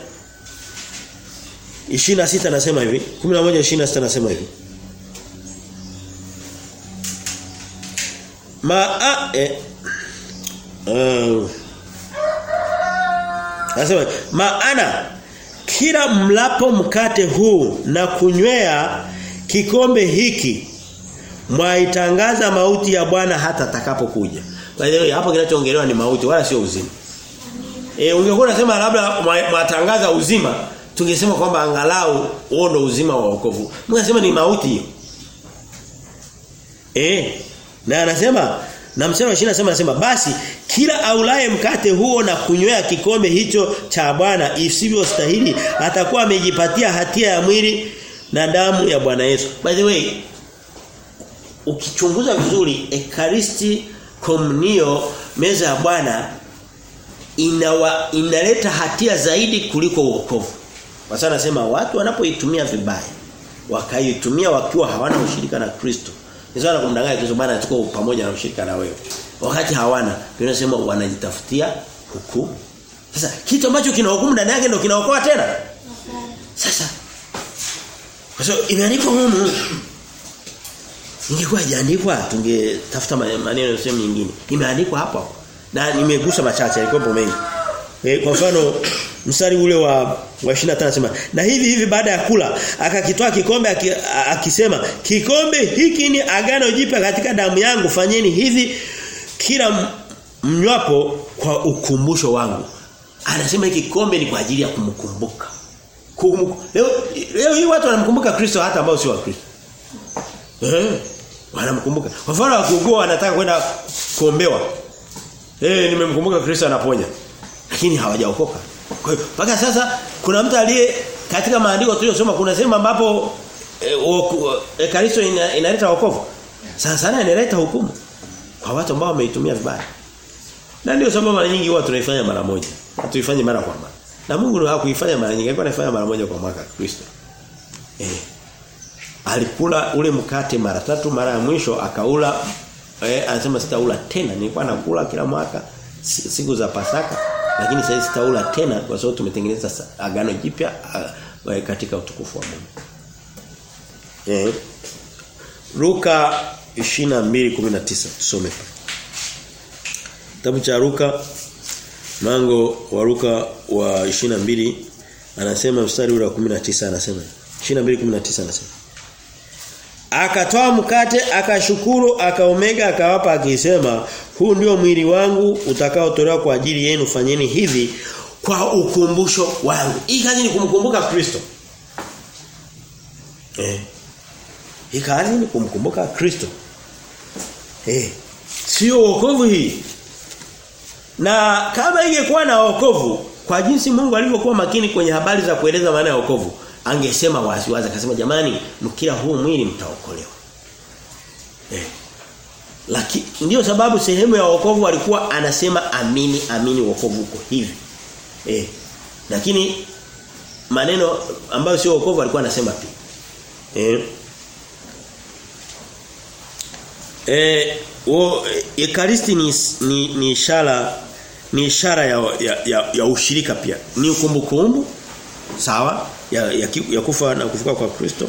26 nasema hivi 11:26 nasema hivi Ma a, eh, uh, Nasema maana kila mlapo mkate huu na kunywea kikombe hiki mwaitangaza mauti ya Bwana hata atakapokuja. Kwa hiyo hapo kinachoongelewa ni mauti wala sio uzima. Eh ungekuwa unasema labda matangaza uzima tungesema kwamba angalau huo ndo uzima wa wokovu. Mngesema ni mauti. Eh na anasema na mstari wa 20 anasema anasema basi kila aulaye mkate huo na kunywea kikombe hicho cha Bwana isivyostahili atakuwa amejipatia hatia ya mwili na damu ya Bwana Yesu. By the way ukichunguza vizuri ekaristi komnio meza ya Bwana inawa, inaleta hatia zaidi kuliko wokovu. Kwa sababu anasema watu wanapoitumia vibaya wakaitumia wakiwa hawana ushirika na Kristo. Ni sawa na kumdanganya Kristo bana tuko pamoja na ushirika na wewe. Wakati hawana, tunasema wanajitafutia hukumu. Sasa kitu ambacho kinahukumu ndani yake ndio kinaokoa tena. Sasa kwa sababu imeandikwa humu Ingekuwa jaandikwa tungetafuta maneno sehemu nyingine. Imeandikwa hapo hapo. Na nimegusa machache yalikuwa mengi. E, kwa mfano mstari ule wa wa 25 anasema na hivi hivi baada ya kula akakitoa kikombe aki, akisema kikombe hiki ni agano jipya katika damu yangu fanyeni hivi kila mnywapo kwa ukumbusho wangu. Anasema kikombe ni kwa ajili ya kumkumbuka. Kumbuka. Leo leo hii watu wanamkumbuka Kristo hata ambao sio wa Kristo. Eh, wanamkumbuka. Kwa mfano wakiugua wanataka kwenda kuombewa. Eh, nimemkumbuka Kristo anaponya. Lakini hawajaokoka. Kwa hiyo mpaka sasa kuna mtu aliye katika maandiko tuliyosoma kuna sehemu ambapo e, Kristo ina, inaleta wokovu. Sana sana inaleta hukumu kwa watu ambao wameitumia vibaya. Na ndio sababu mara nyingi huwa tunaifanya mara moja. Hatuifanyi mara kwa mara. Na Mungu ndio hakuifanya mara nyingi, alikuwa anafanya mara moja kwa mwaka Kristo. Eh alikula ule mkate mara tatu mara ya mwisho akaula eh, anasema sitaula tena. Nilikuwa nakula kila mwaka siku za pasaka lakini sasa sitaula tena kwa sababu tumetengeneza agano jipya katika utukufu wa Mungu. Eh Luka 22:19 tusome. Kitabu cha Luka mlango wa Luka wa 22 anasema mstari ule wa 19 anasema 22:19 anasema Akatoa mkate, akashukuru, akaomega, akawapa akisema, "Huu ndio mwili wangu utakaotolewa kwa ajili yenu, fanyeni hivi kwa ukumbusho wangu." Hii kazi ni kumkumbuka Kristo. Eh. Hii kazi ni kumkumbuka Kristo. Eh. Sio wokovu hii. Na kama ingekuwa na wokovu, kwa jinsi Mungu alivyokuwa makini kwenye habari za kueleza maana ya wokovu, angesema wazi wazi akasema jamani mkila huu mwili mtaokolewa. Eh. Lakini ndio sababu sehemu ya wokovu alikuwa anasema amini amini wokovu uko hivi. Eh. Lakini maneno ambayo sio wokovu alikuwa anasema pia. Eh. Eh, o, ekaristi ni, ni, ni ishara ni ishara ya, ya, ya, ya ushirika pia. Ni ukumbukumbu sawa ya, ya, ya kufa na kufuka kwa Kristo.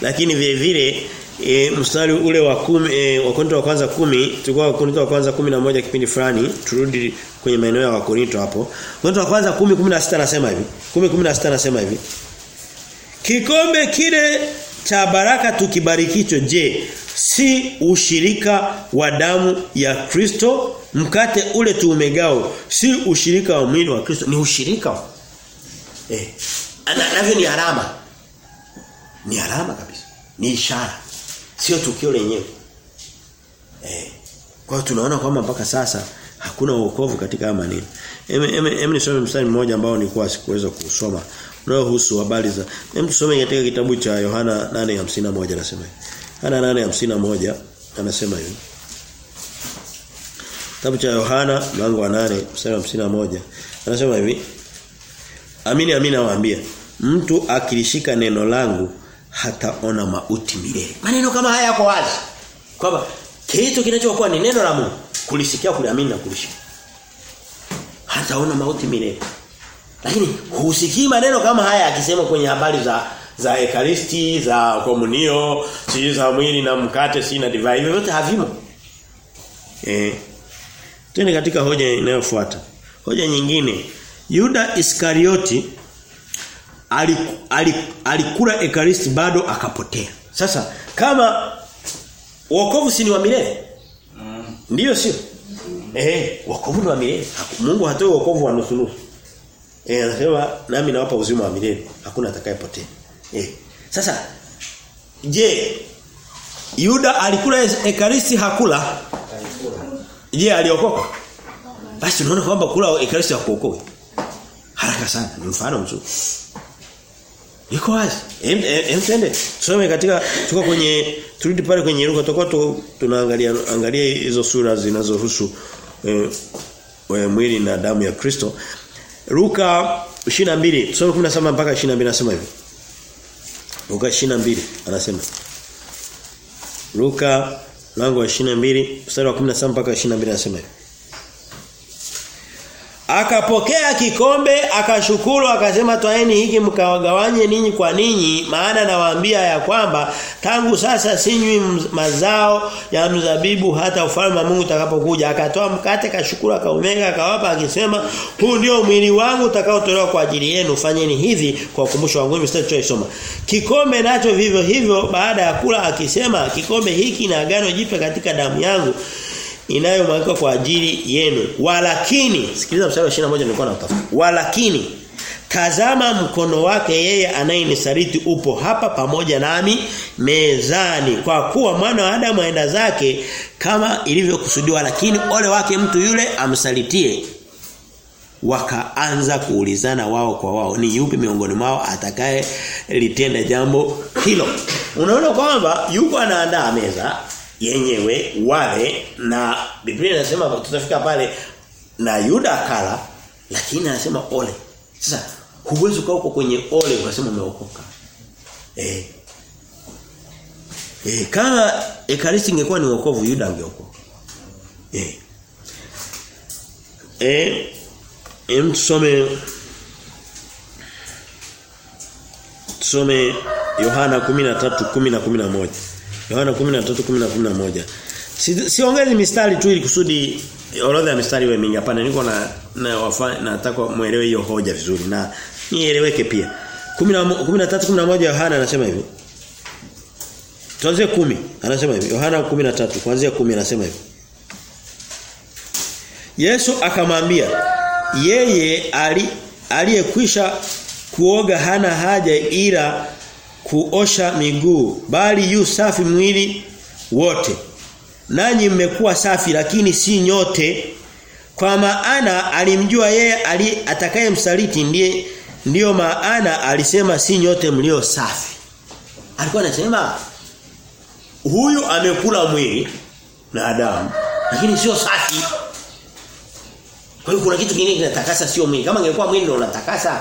Lakini vile vile e, mstari ule wa kumi e, wa Korinto wa kwanza kumi tulikuwa Korinto wa kwanza kumi na moja kipindi fulani turudi kwenye maeneo ya Korinto hapo. Korinto wa kwanza 10 16 anasema hivi. 10 16 anasema hivi. Kikombe kile cha baraka tukibarikicho je si ushirika wa damu ya Kristo mkate ule tuumegao si ushirika wa mwili wa Kristo ni ushirika eh navyo ni alama ni alama kabisa. Ni ishara. Sio tukio lenyewe. Eh. Kwa tunaona kwamba mpaka sasa hakuna wokovu katika maneno. Hem nisome mstari mmoja ambao nilikuwa sikuweza kusoma. Unaohusu habari za hem tusome katika kitabu cha Yohana 8:51 anasema Yohana 8:51 anasema hivi. Kitabu cha Yohana mlango wa 8 mstari wa 51 anasema hivi Amini amini nawaambia mtu akilishika neno langu hataona mauti milele. Maneno kama haya yako wazi. Kwamba kitu kinachokuwa ni neno la Mungu, kulisikia kuliamini na kulishika. Hataona mauti milele. Lakini husikii maneno kama haya akisema kwenye habari za za ekaristi, za komunio, si za mwili na mkate, si na divai, hivyo vyote havimo. Eh. Twende katika hoja inayofuata. Hoja nyingine, Yuda Iskarioti alikula ekaristi bado akapotea. Sasa kama wokovu si ni wa milele? Mm. Ndiyo sio? Mm. Eh, wokovu ni wa milele. Mungu hatoi wokovu wa nusu nusu. Eh, anasema nami nawapa uzima wa milele. Hakuna atakayepotea. Eh. Sasa je, Yuda alikula ekaristi hakula? Alikula. Je, aliokoka? Basi unaona kwamba kula ekaristi hakuokoa. Haraka sana, ni mfano mzuri. Iko wazi. Twende. Tusome katika tuko kwenye turudi pale kwenye Luka tutakuwa tunaangalia angalia hizo sura zinazohusu eh, we, mwili na damu ya Kristo. Luka 22 tusome 17 mpaka 22 nasema hivi. Luka 22 anasema. Luka mlango wa 22 mstari wa 17 mpaka 22 anasema hivi. Akapokea kikombe akashukuru akasema twaeni hiki mkawagawanye ninyi kwa ninyi maana nawaambia ya kwamba tangu sasa sinywi mazao ya mzabibu hata ufalme wa Mungu utakapokuja. Akatoa mkate kashukuru akaumega akawapa akisema huu ndio mwili wangu utakaotolewa kwa ajili yenu. Fanyeni hivi kwa ukumbusho wangu mstari kikombe nacho vivyo hivyo baada ya kula akisema kikombe hiki na agano jipya katika damu yangu inayomwagika kwa ajili yenu. Walakini, sikiliza mstari wa 21 nilikuwa natafuta. Walakini tazama mkono wake yeye anayenisaliti upo hapa pamoja nami mezani kwa kuwa mwana wa Adamu aenda zake kama ilivyokusudiwa lakini ole wake mtu yule amsalitie wakaanza kuulizana wao kwa wao ni yupi miongoni mwao atakaye litenda jambo hilo unaona kwamba yuko anaandaa meza yenyewe wale na Biblia inasema tutafika pale na Yuda akala lakini anasema ole. Sasa huwezi kuwa huko kwenye ole ukasema umeokoka. Eh. Eh kama ekaristi ingekuwa ni wokovu Yuda angeokoka. Eh. Eh em tusome tusome Yohana 13:10 na 11. Yohana 13:11. Si mistari tu ili kusudi orodha ya mistari iwe mingi hapana niko na na wafa, nataka muelewe hiyo hoja vizuri na nieleweke pia. 13:11 Yohana anasema hivi. Tuanze 10 anasema hivi. Yohana 13 kuanzia 10 anasema hivi. Yesu akamwambia yeye ali aliyekwisha kuoga hana haja ila kuosha miguu bali yu safi mwili wote. Nanyi mmekuwa safi lakini si nyote. Kwa maana alimjua yeye ali atakayemsaliti ndiye ndiyo maana alisema si nyote mlio safi. Alikuwa anasema huyu amekula mwili na Adamu lakini sio safi. Kwa hiyo kuna kitu kingine kinatakasa sio mwili. Kama ingekuwa mwili ndio unatakasa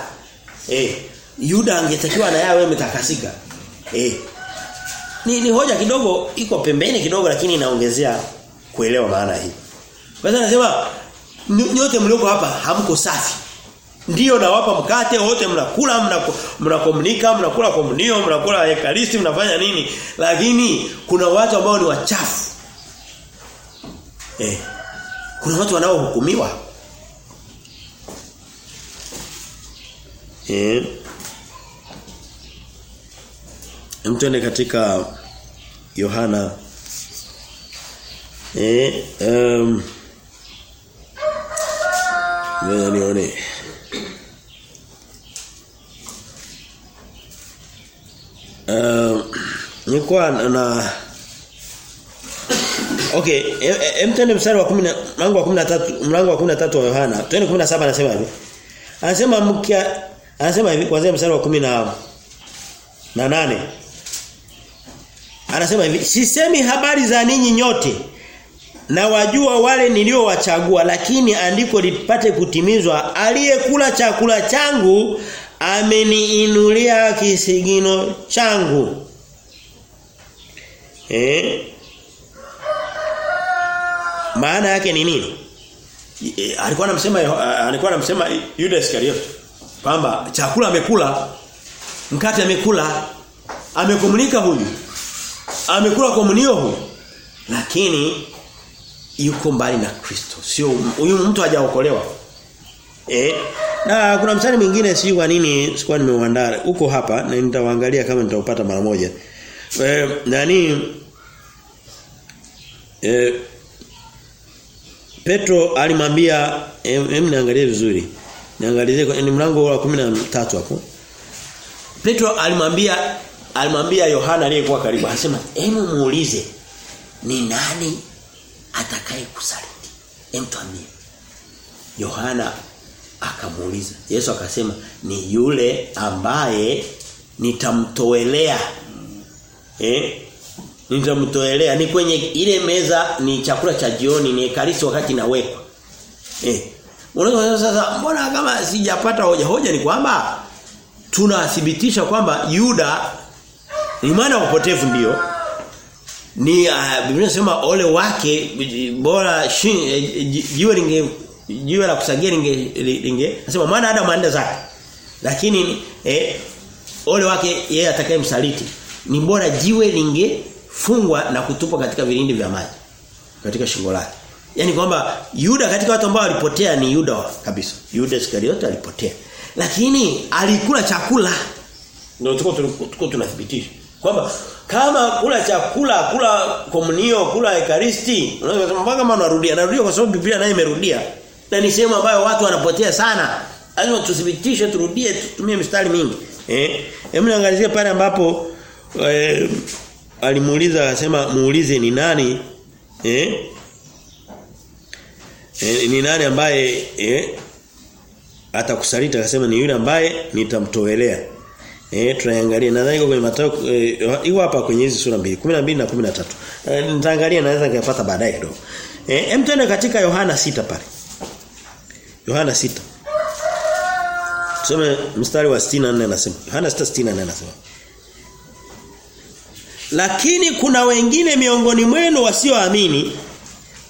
eh Yuda angetakiwa na yawe umetakasika. Eh. Ni, ni hoja kidogo iko pembeni kidogo lakini inaongezea kuelewa maana hii. Kwa sababu anasema nyote mlioko hapa hamko safi. Ndiyo nawapa mkate wote mnakula mnakomunika mnakula komunio mnakula ekaristi mnafanya nini lakini kuna watu ambao ni wachafu. Eh. Kuna watu wanaohukumiwa. Eh. Mtende katika Yohana eh um Ngoja nione. Uh, nilikuwa na Okay, hem tende mstari wa 10 mlango wa 13 mlango wa 13 wa Yohana. Twende 17 anasema hivi. Anasema mkia anasema hivi kuanzia mstari wa 10 na na nane Anasema hivi, sisemi habari za ninyi nyote na wajua wale niliowachagua lakini andiko lipate kutimizwa aliyekula chakula changu ameniinulia kisigino changu. Eh? Maana yake ni nini? E, alikuwa anamsema alikuwa anamsema Yuda Iskariot kwamba chakula amekula mkate amekula amekomunika huyu amekula komunio huyo lakini yuko mbali na Kristo. Sio huyu mtu hajaokolewa. Eh na kuna msani mwingine si kwa nini sikuwa nimeuandaa. Uko hapa na nitawaangalia kama nitaupata mara moja. Eh nani? Eh Petro alimwambia hem niangalie vizuri. Niangalizie ni mlango wa 13 hapo. Petro alimwambia alimwambia Yohana aliyekuwa karibu anasema hebu muulize ni nani atakaye kusaliti? Hem Yohana akamuuliza. Yesu akasema ni yule ambaye nitamtoelea. Eh? Nitamtoelea. Ni kwenye ile meza ni chakula cha jioni ni ekaristi wakati nawekwa. Eh? Unaweza sasa mbona kama sijapata hoja? Hoja ni kwamba tunathibitisha kwamba Yuda ni maana upotevu ndio ni uh, Biblia inasema ole wake bora jiwe linge jiwe la kusagia linge linge nasema maana Adam anaenda zake lakini eh, ole wake yeye atakayemsaliti ni bora jiwe lingefungwa na kutupwa katika vilindi vya maji katika shingo lake Yaani kwamba Yuda katika watu ambao walipotea ni Yuda kabisa. Yuda Iskariote alipotea. Lakini alikula chakula. Ndio tuko tuko tunathibitisha. Kwamba kama kula chakula, kula komunio, kula ekaristi, unaweza kusema mpaka kama narudia. narudia kwa sababu Biblia naye imerudia. Na ni sehemu ambayo watu wanapotea sana. Lazima tuthibitishe, turudie, tutumie mistari mingi. Eh? Hebu niangalizie pale ambapo eh, alimuuliza akasema muulize ni nani eh E, ni nani ambaye eh atakusalita akasema ni yule ambaye nitamtoelea. Eh tunaangalia nadhani iko kwenye Mathayo eh, iko hapa kwenye hizi sura mbili 12 na 13. Eh, nitaangalia naweza kuyapata baadaye kidogo. Eh hem tuende katika Yohana sita pale. Yohana 6. Tusome mstari wa 64 anasema. Yohana 6:64 anasema. Lakini kuna wengine miongoni mwenu wasioamini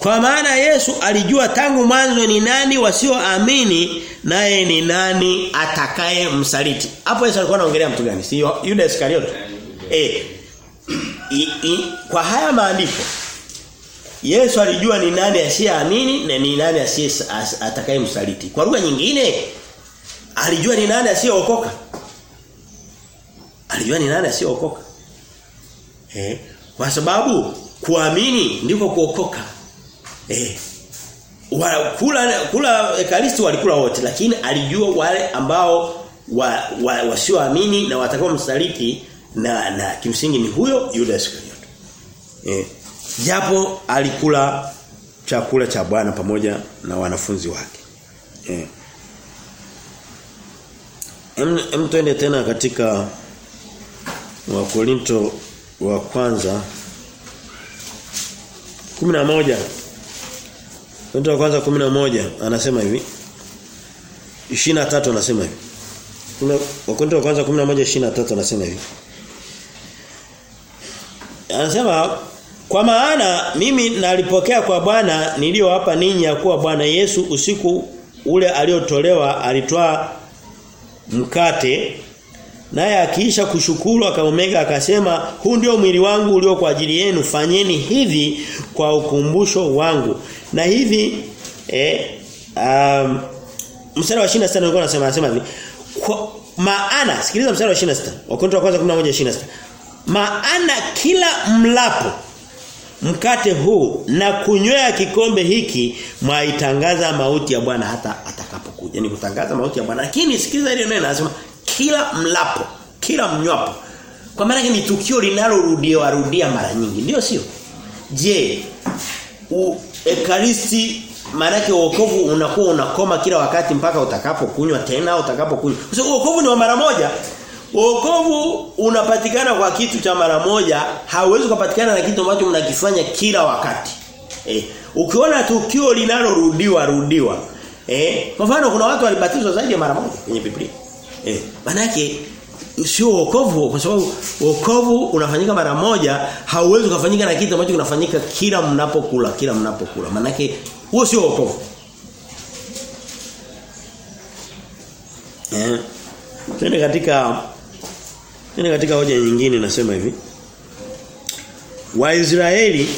kwa maana Yesu alijua tangu mwanzo ni nani wasioamini naye ni nani atakaye msaliti. Hapo Yesu alikuwa anaongelea mtu gani? Si Yuda Iskariote. Eh. I, i, kwa haya maandiko Yesu alijua ni nani asiyeamini na ni nani asiye atakaye msaliti. Kwa lugha nyingine alijua ni nani asiyeokoka. Alijua ni nani asiyeokoka. Eh. Kwa sababu kuamini ndiko kuokoka. Eh. Wala, kula kula ekaristi walikula wote lakini alijua wale ambao wa, wa, wasioamini na watakao msaliti na na kimsingi ni huyo Yuda Iskariote. Eh. Japo alikula chakula cha Bwana pamoja na wanafunzi wake. Eh. Em, em tuende tena katika Wakorinto wa kwanza 11 Korinto wa kwanza 11 anasema hivi. 23 anasema hivi. Wakorintho wa kwanza 11:23 anasema hivi. Anasema kwa maana mimi nalipokea kwa Bwana niliyowapa ninyi ya kuwa Bwana Yesu usiku ule aliotolewa alitoa mkate naye akiisha kushukuru akaomega akasema huu ndio mwili wangu ulio kwa ajili yenu. Fanyeni hivi kwa ukumbusho wangu. Na hivi eh um, mstari wa 26 nilikuwa nasema nasema hivi. Maana sikiliza mstari wa 26 wakonto wa kwanza 11:26 maana kila mlapo mkate huu na kunywea kikombe hiki mwaitangaza mauti ya Bwana hata atakapokuja. Ni kutangaza mauti ya Bwana. Lakini sikiliza ile neno anasema kila mlapo kila mnywapo. Kwa maana ni tukio linalorudiwa rudia mara nyingi ndio sio? Je ekaristi maana yake wokovu unakuwa unakoma kila wakati mpaka utakapokunywa tena utakapokunywa? Kwa sababu wokovu ni wa mara moja. Wokovu unapatikana kwa kitu cha mara moja hauwezi kupatikana na kitu ambacho mnakifanya kila wakati. Eh ukiona tukio linalorudiwa rudiwa. Eh kwa mfano kuna watu walibatizwa zaidi ya mara moja kwenye Biblia Eh, manake sio wokovu kwa sababu wokovu unafanyika mara moja hauwezi kufanyika na kitu ambacho kinafanyika kila mnapokula kila mnapokula. Manake huo sio wokovu. Eh Twende katika Twende katika hoja nyingine nasema hivi. Waisraeli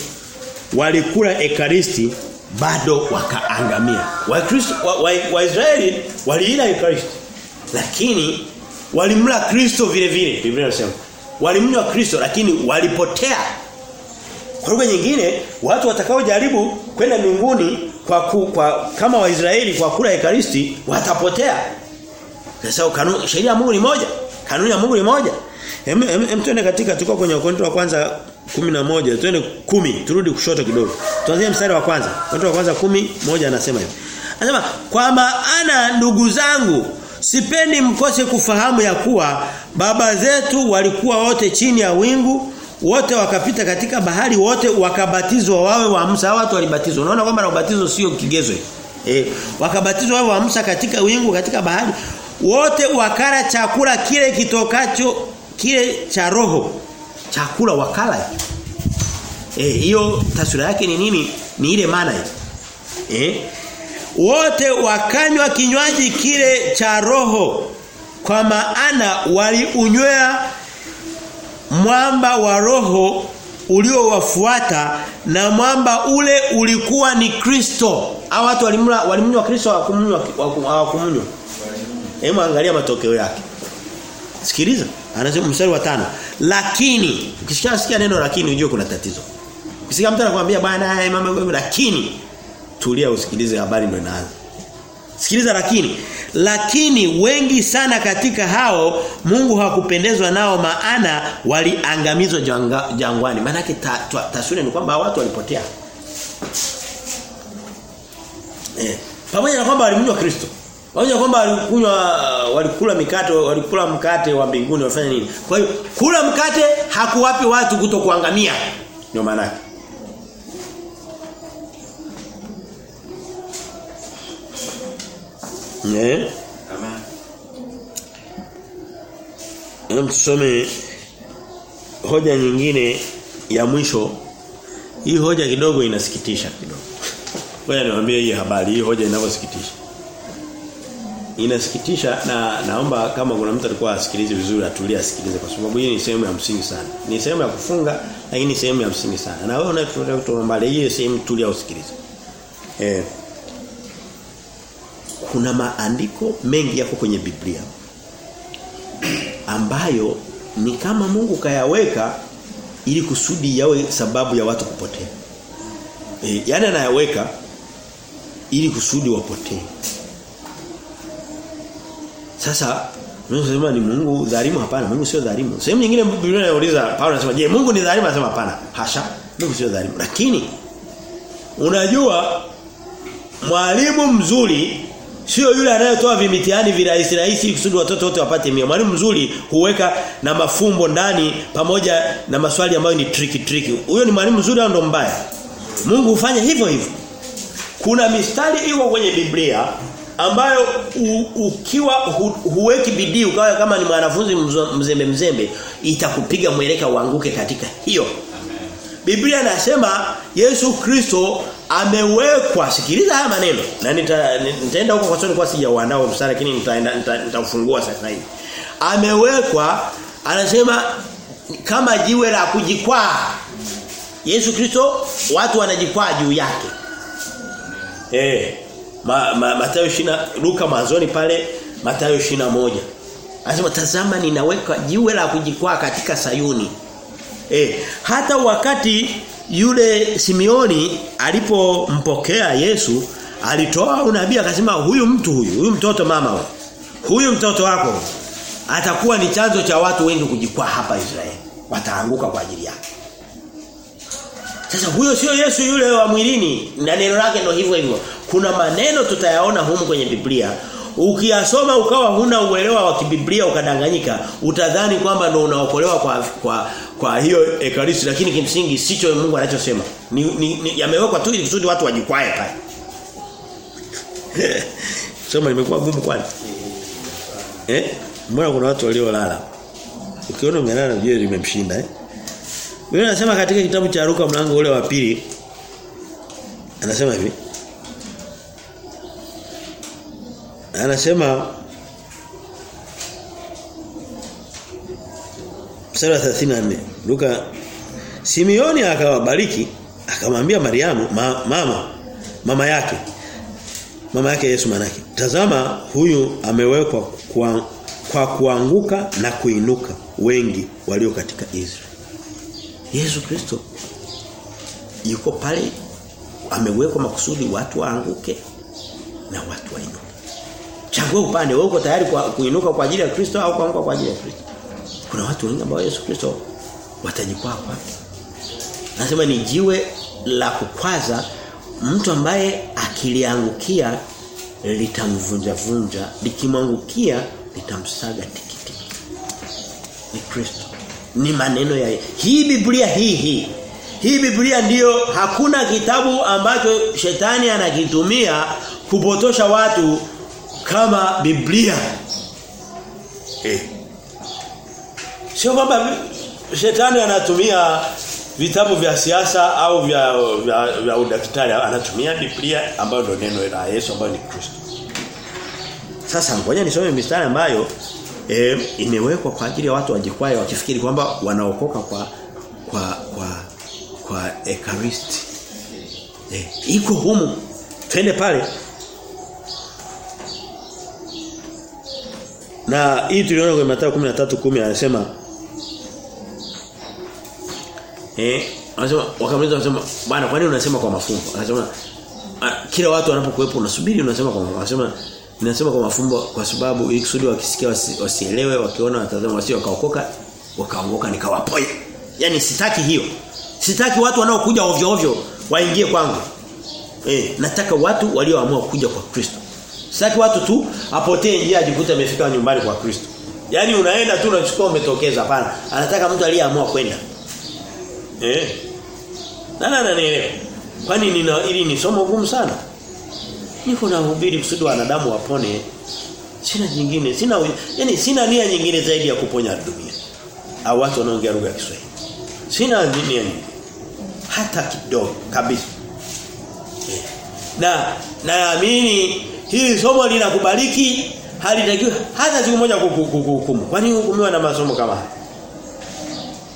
walikula ekaristi bado wakaangamia. Waisraeli wa, wa waliila ekaristi lakini walimla Kristo vile vile. Biblia inasema walimnywa Kristo lakini walipotea. Kwa lugha nyingine watu watakaojaribu kwenda mbinguni kwa, ku, kwa kama Waisraeli kwa kula ekaristi watapotea. Sasa kanuni sheria ya Mungu ni moja. Kanuni ya Mungu ni moja. Hem, hem, hem tuende katika tuko kwenye Wakorintho wa kwanza 11 twende 10 turudi kushoto kidogo. Tuanzie mstari wa kwanza. Wakorintho wa kwanza 10 moja anasema hivi. Anasema kwa maana ndugu zangu Sipendi mkose kufahamu ya kuwa baba zetu walikuwa wote chini ya wingu, wote wakapita katika bahari, wote wakabatizwa wawe wa Musa. Watu walibatizwa. Unaona kwamba na ubatizo sio kigezo. Eh, wakabatizwa wawe wa Musa katika wingu katika bahari. Wote wakala chakula kile kitokacho kile cha roho. Chakula wakala. Eh, hiyo taswira yake ni nini? Ni ile maana. Eh? Wote wakanywa kinywaji kile cha roho kwa maana waliunywea mwamba wa roho uliowafuata na mwamba ule ulikuwa ni Kristo. au watu walimla walimnywa Kristo hawakumnywa hawakumnywa. Hebu angalia matokeo yake. Sikiliza, anasema mstari wa tano Lakini ukishasikia neno lakini unajua kuna tatizo. Ukisikia mtu anakuambia bwana mama lakini tulia usikilize habari ndio inaanza. Sikiliza lakini lakini wengi sana katika hao Mungu hakupendezwa nao maana waliangamizwa jangwani. Maana yake taswira ni kwamba watu walipotea. Eh, pamoja na kwamba walimnywa Kristo. Pamoja na kwamba walikunywa walikula mikate walikula mkate wa mbinguni wafanya nini? Kwa hiyo kula mkate hakuwapi watu kutokuangamia. Ndio maana yake. Amen. Hem tusome hoja nyingine ya mwisho. Hii hoja kidogo inasikitisha kidogo. Ngoja niwaambie hii habari, hii hoja inavyosikitisha. Inasikitisha na naomba kama kuna mtu alikuwa asikilize vizuri atulie asikilize kwa sababu hii ni sehemu ya msingi sana. Ni sehemu ya kufunga lakini ni sehemu ya msingi sana. Na wewe unayetufuata kutoka mbali hii sehemu tulia usikilize. Eh kuna maandiko mengi yako kwenye Biblia ambayo ni kama Mungu kayaweka ili kusudi yawe sababu ya watu kupotea. E, yani anayaweka ili kusudi wapotee. Sasa unasema ni Mungu dhalimu hapana Mungu sio dhalimu. Sehemu nyingine Biblia inauliza Paulo anasema je Mungu ni dhalimu anasema hapana. Hasha Mungu sio dhalimu. Lakini unajua mwalimu mzuri Sio yule anayetoa vimitihani virahisi rahisi kusudi watoto wote wapate mia. Mwalimu mzuri huweka na mafumbo ndani pamoja na maswali ambayo ni tricky tricky. Huyo ni mwalimu mzuri au ndo mbaya? Mungu hufanya hivyo hivyo. Kuna mistari iko kwenye Biblia ambayo u, ukiwa hu, huweki bidii ukawa kama ni mwanafunzi mzembe mzembe itakupiga mweleka uanguke katika hiyo. Biblia inasema Yesu Kristo amewekwa. Sikiliza haya maneno. Na nita, nitaenda huko kwa sababu kwa sijaandaa mstari lakini nitaenda nitafungua nita sasa hivi. Amewekwa anasema kama jiwe la kujikwaa. Yesu Kristo watu wanajikwaa juu yake. Eh ma, ma, Mathayo 20 Luka mwanzoni pale Mathayo 21 anasema tazama ninaweka jiwe la kujikwaa katika Sayuni eh hata wakati yule Simioni alipompokea Yesu alitoa unabii akasema huyu mtu huyu huyu mtoto mama huyu huyu mtoto wako atakuwa ni chanzo cha watu wengi kujikwaa hapa Israeli wataanguka kwa ajili yake. Sasa huyo sio Yesu yule wa mwilini na neno lake ndio hivyo hivyo. Kuna maneno tutayaona humu kwenye Biblia ukiyasoma ukawa huna uelewa wa kibiblia ukadanganyika utadhani kwamba ndio unaokolewa kwa kwa kwa hiyo ekaristi. Lakini kimsingi sicho Mungu anachosema. Ni, ni, ni yamewekwa tu ili kusudi watu wajikwae pale. [LAUGHS] Soma limekuwa gumu kwani? Eh? Mbona kuna watu waliolala? Ukiona umelala je limemshinda eh? Biblia inasema katika kitabu cha Luka mlango ule wa pili anasema hivi anasema mstari wa 34 Luka Simioni akawabariki akamwambia Mariamu ma, mama mama yake mama yake Yesu manake tazama huyu amewekwa kwa, kwa kuanguka na kuinuka wengi walio katika Israeli. Yesu Kristo yuko pale amewekwa makusudi watu waanguke na watu wainuke chagua upande wewe uko tayari kwa kuinuka kwa ajili ya Kristo au kuanguka kwa ajili ya Kristo? Kuna watu wengi ambao Yesu Kristo watajikwaa kwake. Nasema ni jiwe la kukwaza mtu ambaye akiliangukia litamvunja vunja likimwangukia litamsaga tikiti ni Kristo. Ni maneno ya hii Biblia hii hii. Hii Biblia ndiyo hakuna kitabu ambacho shetani anakitumia kupotosha watu kama Biblia. Eh. Sio kwamba shetani anatumia vitabu vya siasa au vya vya, vya udaktari anatumia Biblia ambayo ndio neno la Yesu ambayo ni Kristo. Sasa ngoja nisome mistari ambayo e, imewekwa kwa ajili ya watu wajikwae wakifikiri kwamba wanaokoka kwa kwa kwa kwa ekaristi. E, iko humu. Twende pale. Na hii tuliona kwenye Mathayo 13:10 anasema Eh, anasema wakamuliza anasema bwana kwa nini unasema kwa mafumbo? Anasema kila watu wanapokuepo unasubiri unasema kwa mafumbo. Anasema ninasema kwa mafumbo kwa sababu ili kusudi wakisikia wasi, wasielewe wakiona watazama wasio wakaokoka wakaongoka nikawaponya. Yaani sitaki hiyo. Sitaki watu wanaokuja ovyo ovyo waingie kwangu. Eh, nataka watu walioamua kuja kwa Kristo. Sitaki watu tu apotee njia ajikute amefika nyumbani kwa Kristo. Yaani unaenda tu unachukua umetokeza hapana. Anataka mtu aliyeamua kwenda. Eh. Nana ananielewa. Kwani nina ili ni somo gumu sana. Niko na hubiri kusudi wanadamu wapone. Sina nyingine, sina yani sina nia nyingine zaidi ya kuponya dunia. Au watu wanaongea lugha ya Kiswahili. Sina nia nyingine. Hata kidogo kabisa. Eh. Na naamini hili somo linakubaliki halitakiwi hata siku moja kuhukumu. nini hukumiwa na masomo kama haya?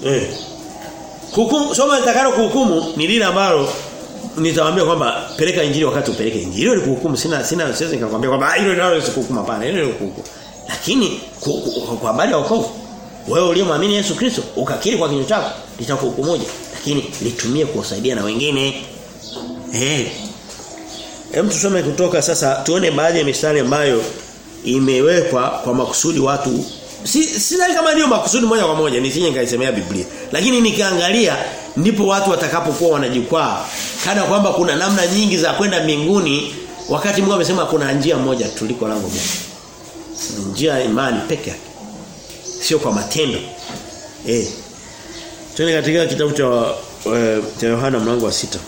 Eh. Hukumu somo litakalo kuhukumu ni lile ambalo nitawaambia kwamba peleka injili wakati upeleke injili. Hilo likuhukumu sina sina siwezi nikakwambia kwamba hilo ndio si kuhukumu hapana. Hilo kuhukumu. Lakini kwa habari ya wokovu wewe uliyemwamini Yesu Kristo ukakiri kwa kinywa chako litakuhukumoja lakini litumie kuwasaidia na wengine. Eh. Hem tusome kutoka sasa tuone baadhi ya mistari ambayo imewekwa kwa makusudi watu. Si sidhani kama ndio makusudi moja kwa moja nisije nikaisemea Biblia. Lakini nikiangalia ndipo watu watakapokuwa wanajikwaa. Kana kwamba kuna namna nyingi za kwenda mbinguni wakati Mungu amesema kuna njia moja tuliko lango moja njia imani peke yake. Sio kwa matendo. Eh. Tuende katika kitabu uh, cha Yohana mlango wa sita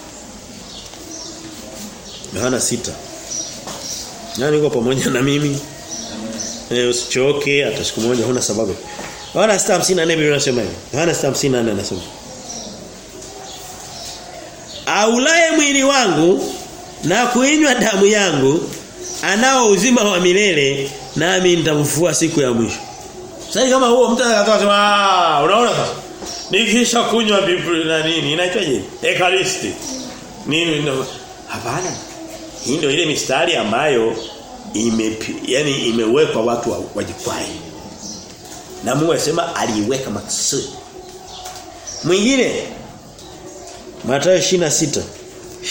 Yohana sita Nani yuko pamoja na mimi? Eh usichoke hata siku moja huna sababu. Yohana 6:54 Biblia inasema hivi. Yohana 6:54 anasema. Aulaye mwili wangu na kuinywa damu yangu anao uzima wa milele nami nitamfufua siku ya mwisho. Sasa kama huo mtu anatoa sema unaona sasa nikisha kunywa Biblia na nini inaitwaje? Ekaristi. Nini hapana. Hii ndio ile mistari ambayo ime yani imewekwa watu wajikwae. Na Mungu anasema aliiweka makusudi. Mwingine Mathayo 26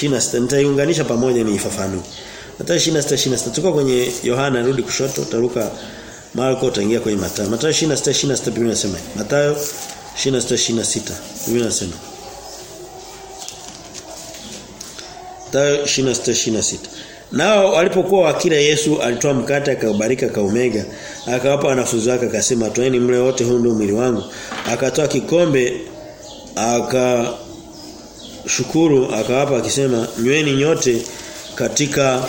26 nitaiunganisha pamoja ni ifafanue. Mathayo 26 26 tuko kwenye Yohana rudi kushoto taruka Marko utaingia kwenye Mathayo. Mathayo 26 26 Biblia inasema. Mathayo 26 26 Biblia inasema. 26 26 Nao walipokuwa wakila Yesu alitoa mkate akaubarika kaumega akawapa wanafunzi wake akasema toeni mle wote huu ndio mwili wangu. Akatoa kikombe akashukuru akawapa akisema nyweni nyote katika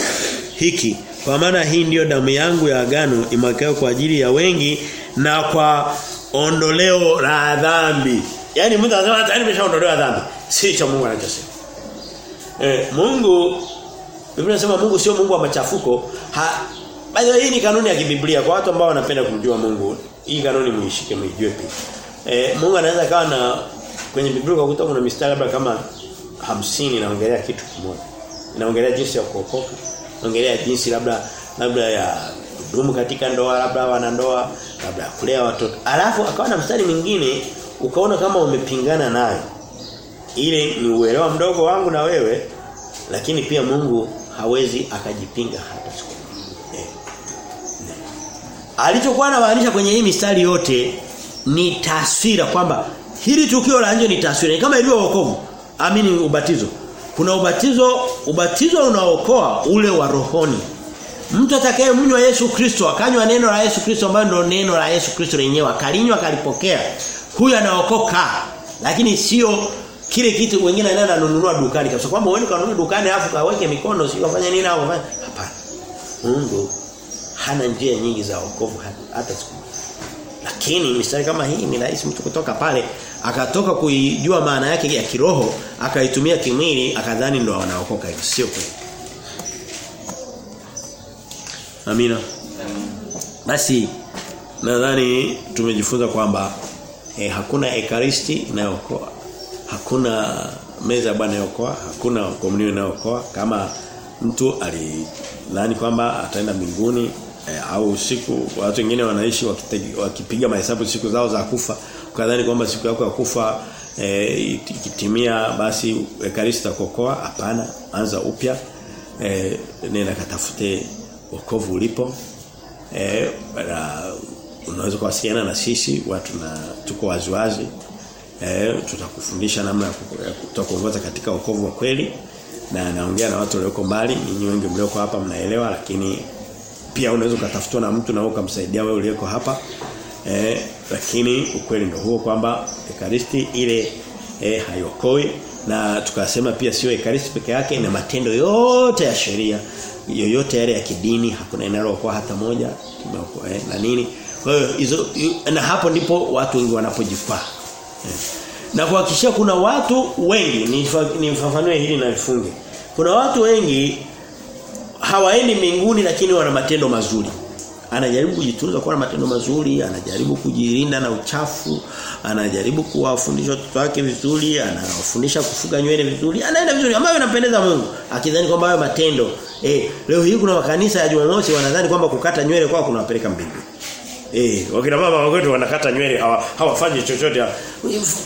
hiki. Kwa maana hii ndiyo damu yangu ya agano imwagikayo kwa ajili ya wengi na kwa ondoleo la dhambi. Yani mtu anasema tayari nimeshaondolewa dhambi. Si cha Mungu anachosema eh Mungu Biblia inasema Mungu sio Mungu wa machafuko. Ha, way hii ni kanuni ya kibiblia kwa watu ambao wanapenda kumjua Mungu. Hii kanuni muishike mjue pia. Eh Mungu anaweza kawa na kwenye Biblia kwa kutoka kuna mistari labda kama hamsini inaongelea kitu kimoja. Inaongelea jinsi ya kuokoka, inaongelea jinsi labda labda ya kudumu katika ndoa, labda wanandoa, labda kulea watoto. Alafu akawa na mstari mwingine ukaona kama umepingana nayo. Ile ni uelewa mdogo wangu na wewe lakini pia Mungu hawezi akajipinga hata siku eh. Alichokuwa anamaanisha kwenye hii mistari yote ni taswira kwamba hili tukio la nje ni taswira. Kama ilivyo wokovu. Amini ubatizo. Kuna ubatizo ubatizo unaokoa ule wa rohoni. Mtu atakayemnywa Yesu Kristo akanywa neno la Yesu Kristo ambalo ndio neno la Yesu Kristo lenyewe akalinywa akalipokea huyu anaokoka. Lakini sio kile kitu wengine anaenda anunua dukani kabisa. Kwamba wewe kanunua dukani afu kaweke mikono sio kufanya nini hapo hapana. Mungu hana njia nyingi za wokovu hata siku lakini mistari kama hii ni rahisi mtu kutoka pale akatoka kuijua maana yake ya kiroho akaitumia kimwili akadhani ndo anaokoka. Hivyo sio kweli. Amina. Basi nadhani tumejifunza kwamba eh, hakuna ekaristi inayookoa hakuna meza ya Bwana inayokoa hakuna komunio inayokoa. Kama mtu alilani kwamba ataenda mbinguni e, au usiku watu wengine wanaishi wakipiga mahesabu siku zao za kufa ukadhani kwamba siku yako ya kufa e, ikitimia basi ekaristi takokoa hapana anza upya. E, nenda katafute wokovu ulipo. E, unaweza kuwasiliana na sisi watu na tuko waziwazi eh, tutakufundisha namna ya kutokuongoza katika wokovu wa kweli. Na naongea na watu walioko mbali ninyi wengi mlioko hapa mnaelewa lakini pia unaweza kutafutwa na mtu na ukamsaidia wewe uliyeko hapa. Eh, lakini ukweli ndio huo kwamba ekaristi ile eh, haiokoi. Na tukasema pia sio ekaristi peke yake na matendo yote ya sheria. Yoyote yale ya kidini hakuna inalookoa hata moja. Eh, na nini. Kwa hiyo hizo na hapo ndipo watu wengi wanapojikwaa. Na kuhakikisha kuna watu wengi nimfafanue hili na nifunge. Kuna watu wengi hawaendi mbinguni lakini wana matendo mazuri. Anajaribu kujitunza kwa matendo mazuri anajaribu kujilinda na uchafu anajaribu kuwafundisha watoto wake vizuri anawafundisha kufuga nywele vizuri anaenda vizuri ambayo inapendeza Mungu akidhani kwamba hayo matendo eh leo hii kuna makanisa ya Jumamosi wanadhani kwamba kukata nywele kwao kunawapeleka mbinguni Eh, wakina baba wakwetu wanakata nywele hawafanyi hawa chochote.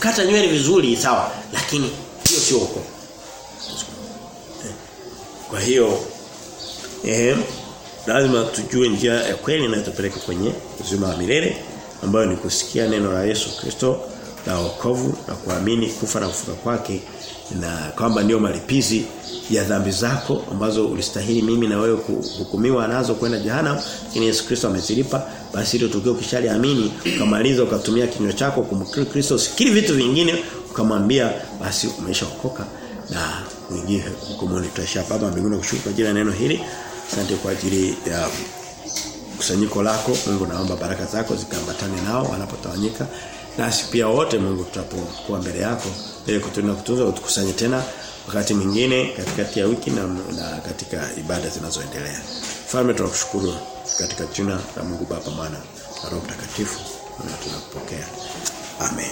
Kata nywele vizuri sawa, lakini hiyo sio huko. Kwa hiyo eh lazima tujue njia ya kweli inayotupeleka kwenye uzima wa milele ambayo ni kusikia neno la Yesu Kristo na wokovu na kuamini kufa na kufuka kwake na kwamba ndio malipizi ya dhambi zako ambazo ulistahili mimi na wewe kuhukumiwa nazo kwenda jehanamu lakini Yesu Kristo amezilipa basi hilo tukio ukishaliamini ukamaliza ukatumia kinywa chako kumkiri Kristo sikili vitu vingine ukamwambia basi umeshaokoka na uingie hukumuni. Tutasha baba mbinguni kushukuru kwa ajili ya neno hili. Asante kwa ajili ya kusanyiko lako. Mungu naomba baraka zako zikaambatane nao wanapotawanyika nasi pia wote Mungu tutapokuwa mbele yako ili kutuna kutunza utukusanye tena wakati mwingine katikati ya wiki na, na katika ibada zinazoendelea. Falme tunakushukuru katika jina la Mungu Baba Mwana na Roho Mtakatifu na tunakupokea. Amen.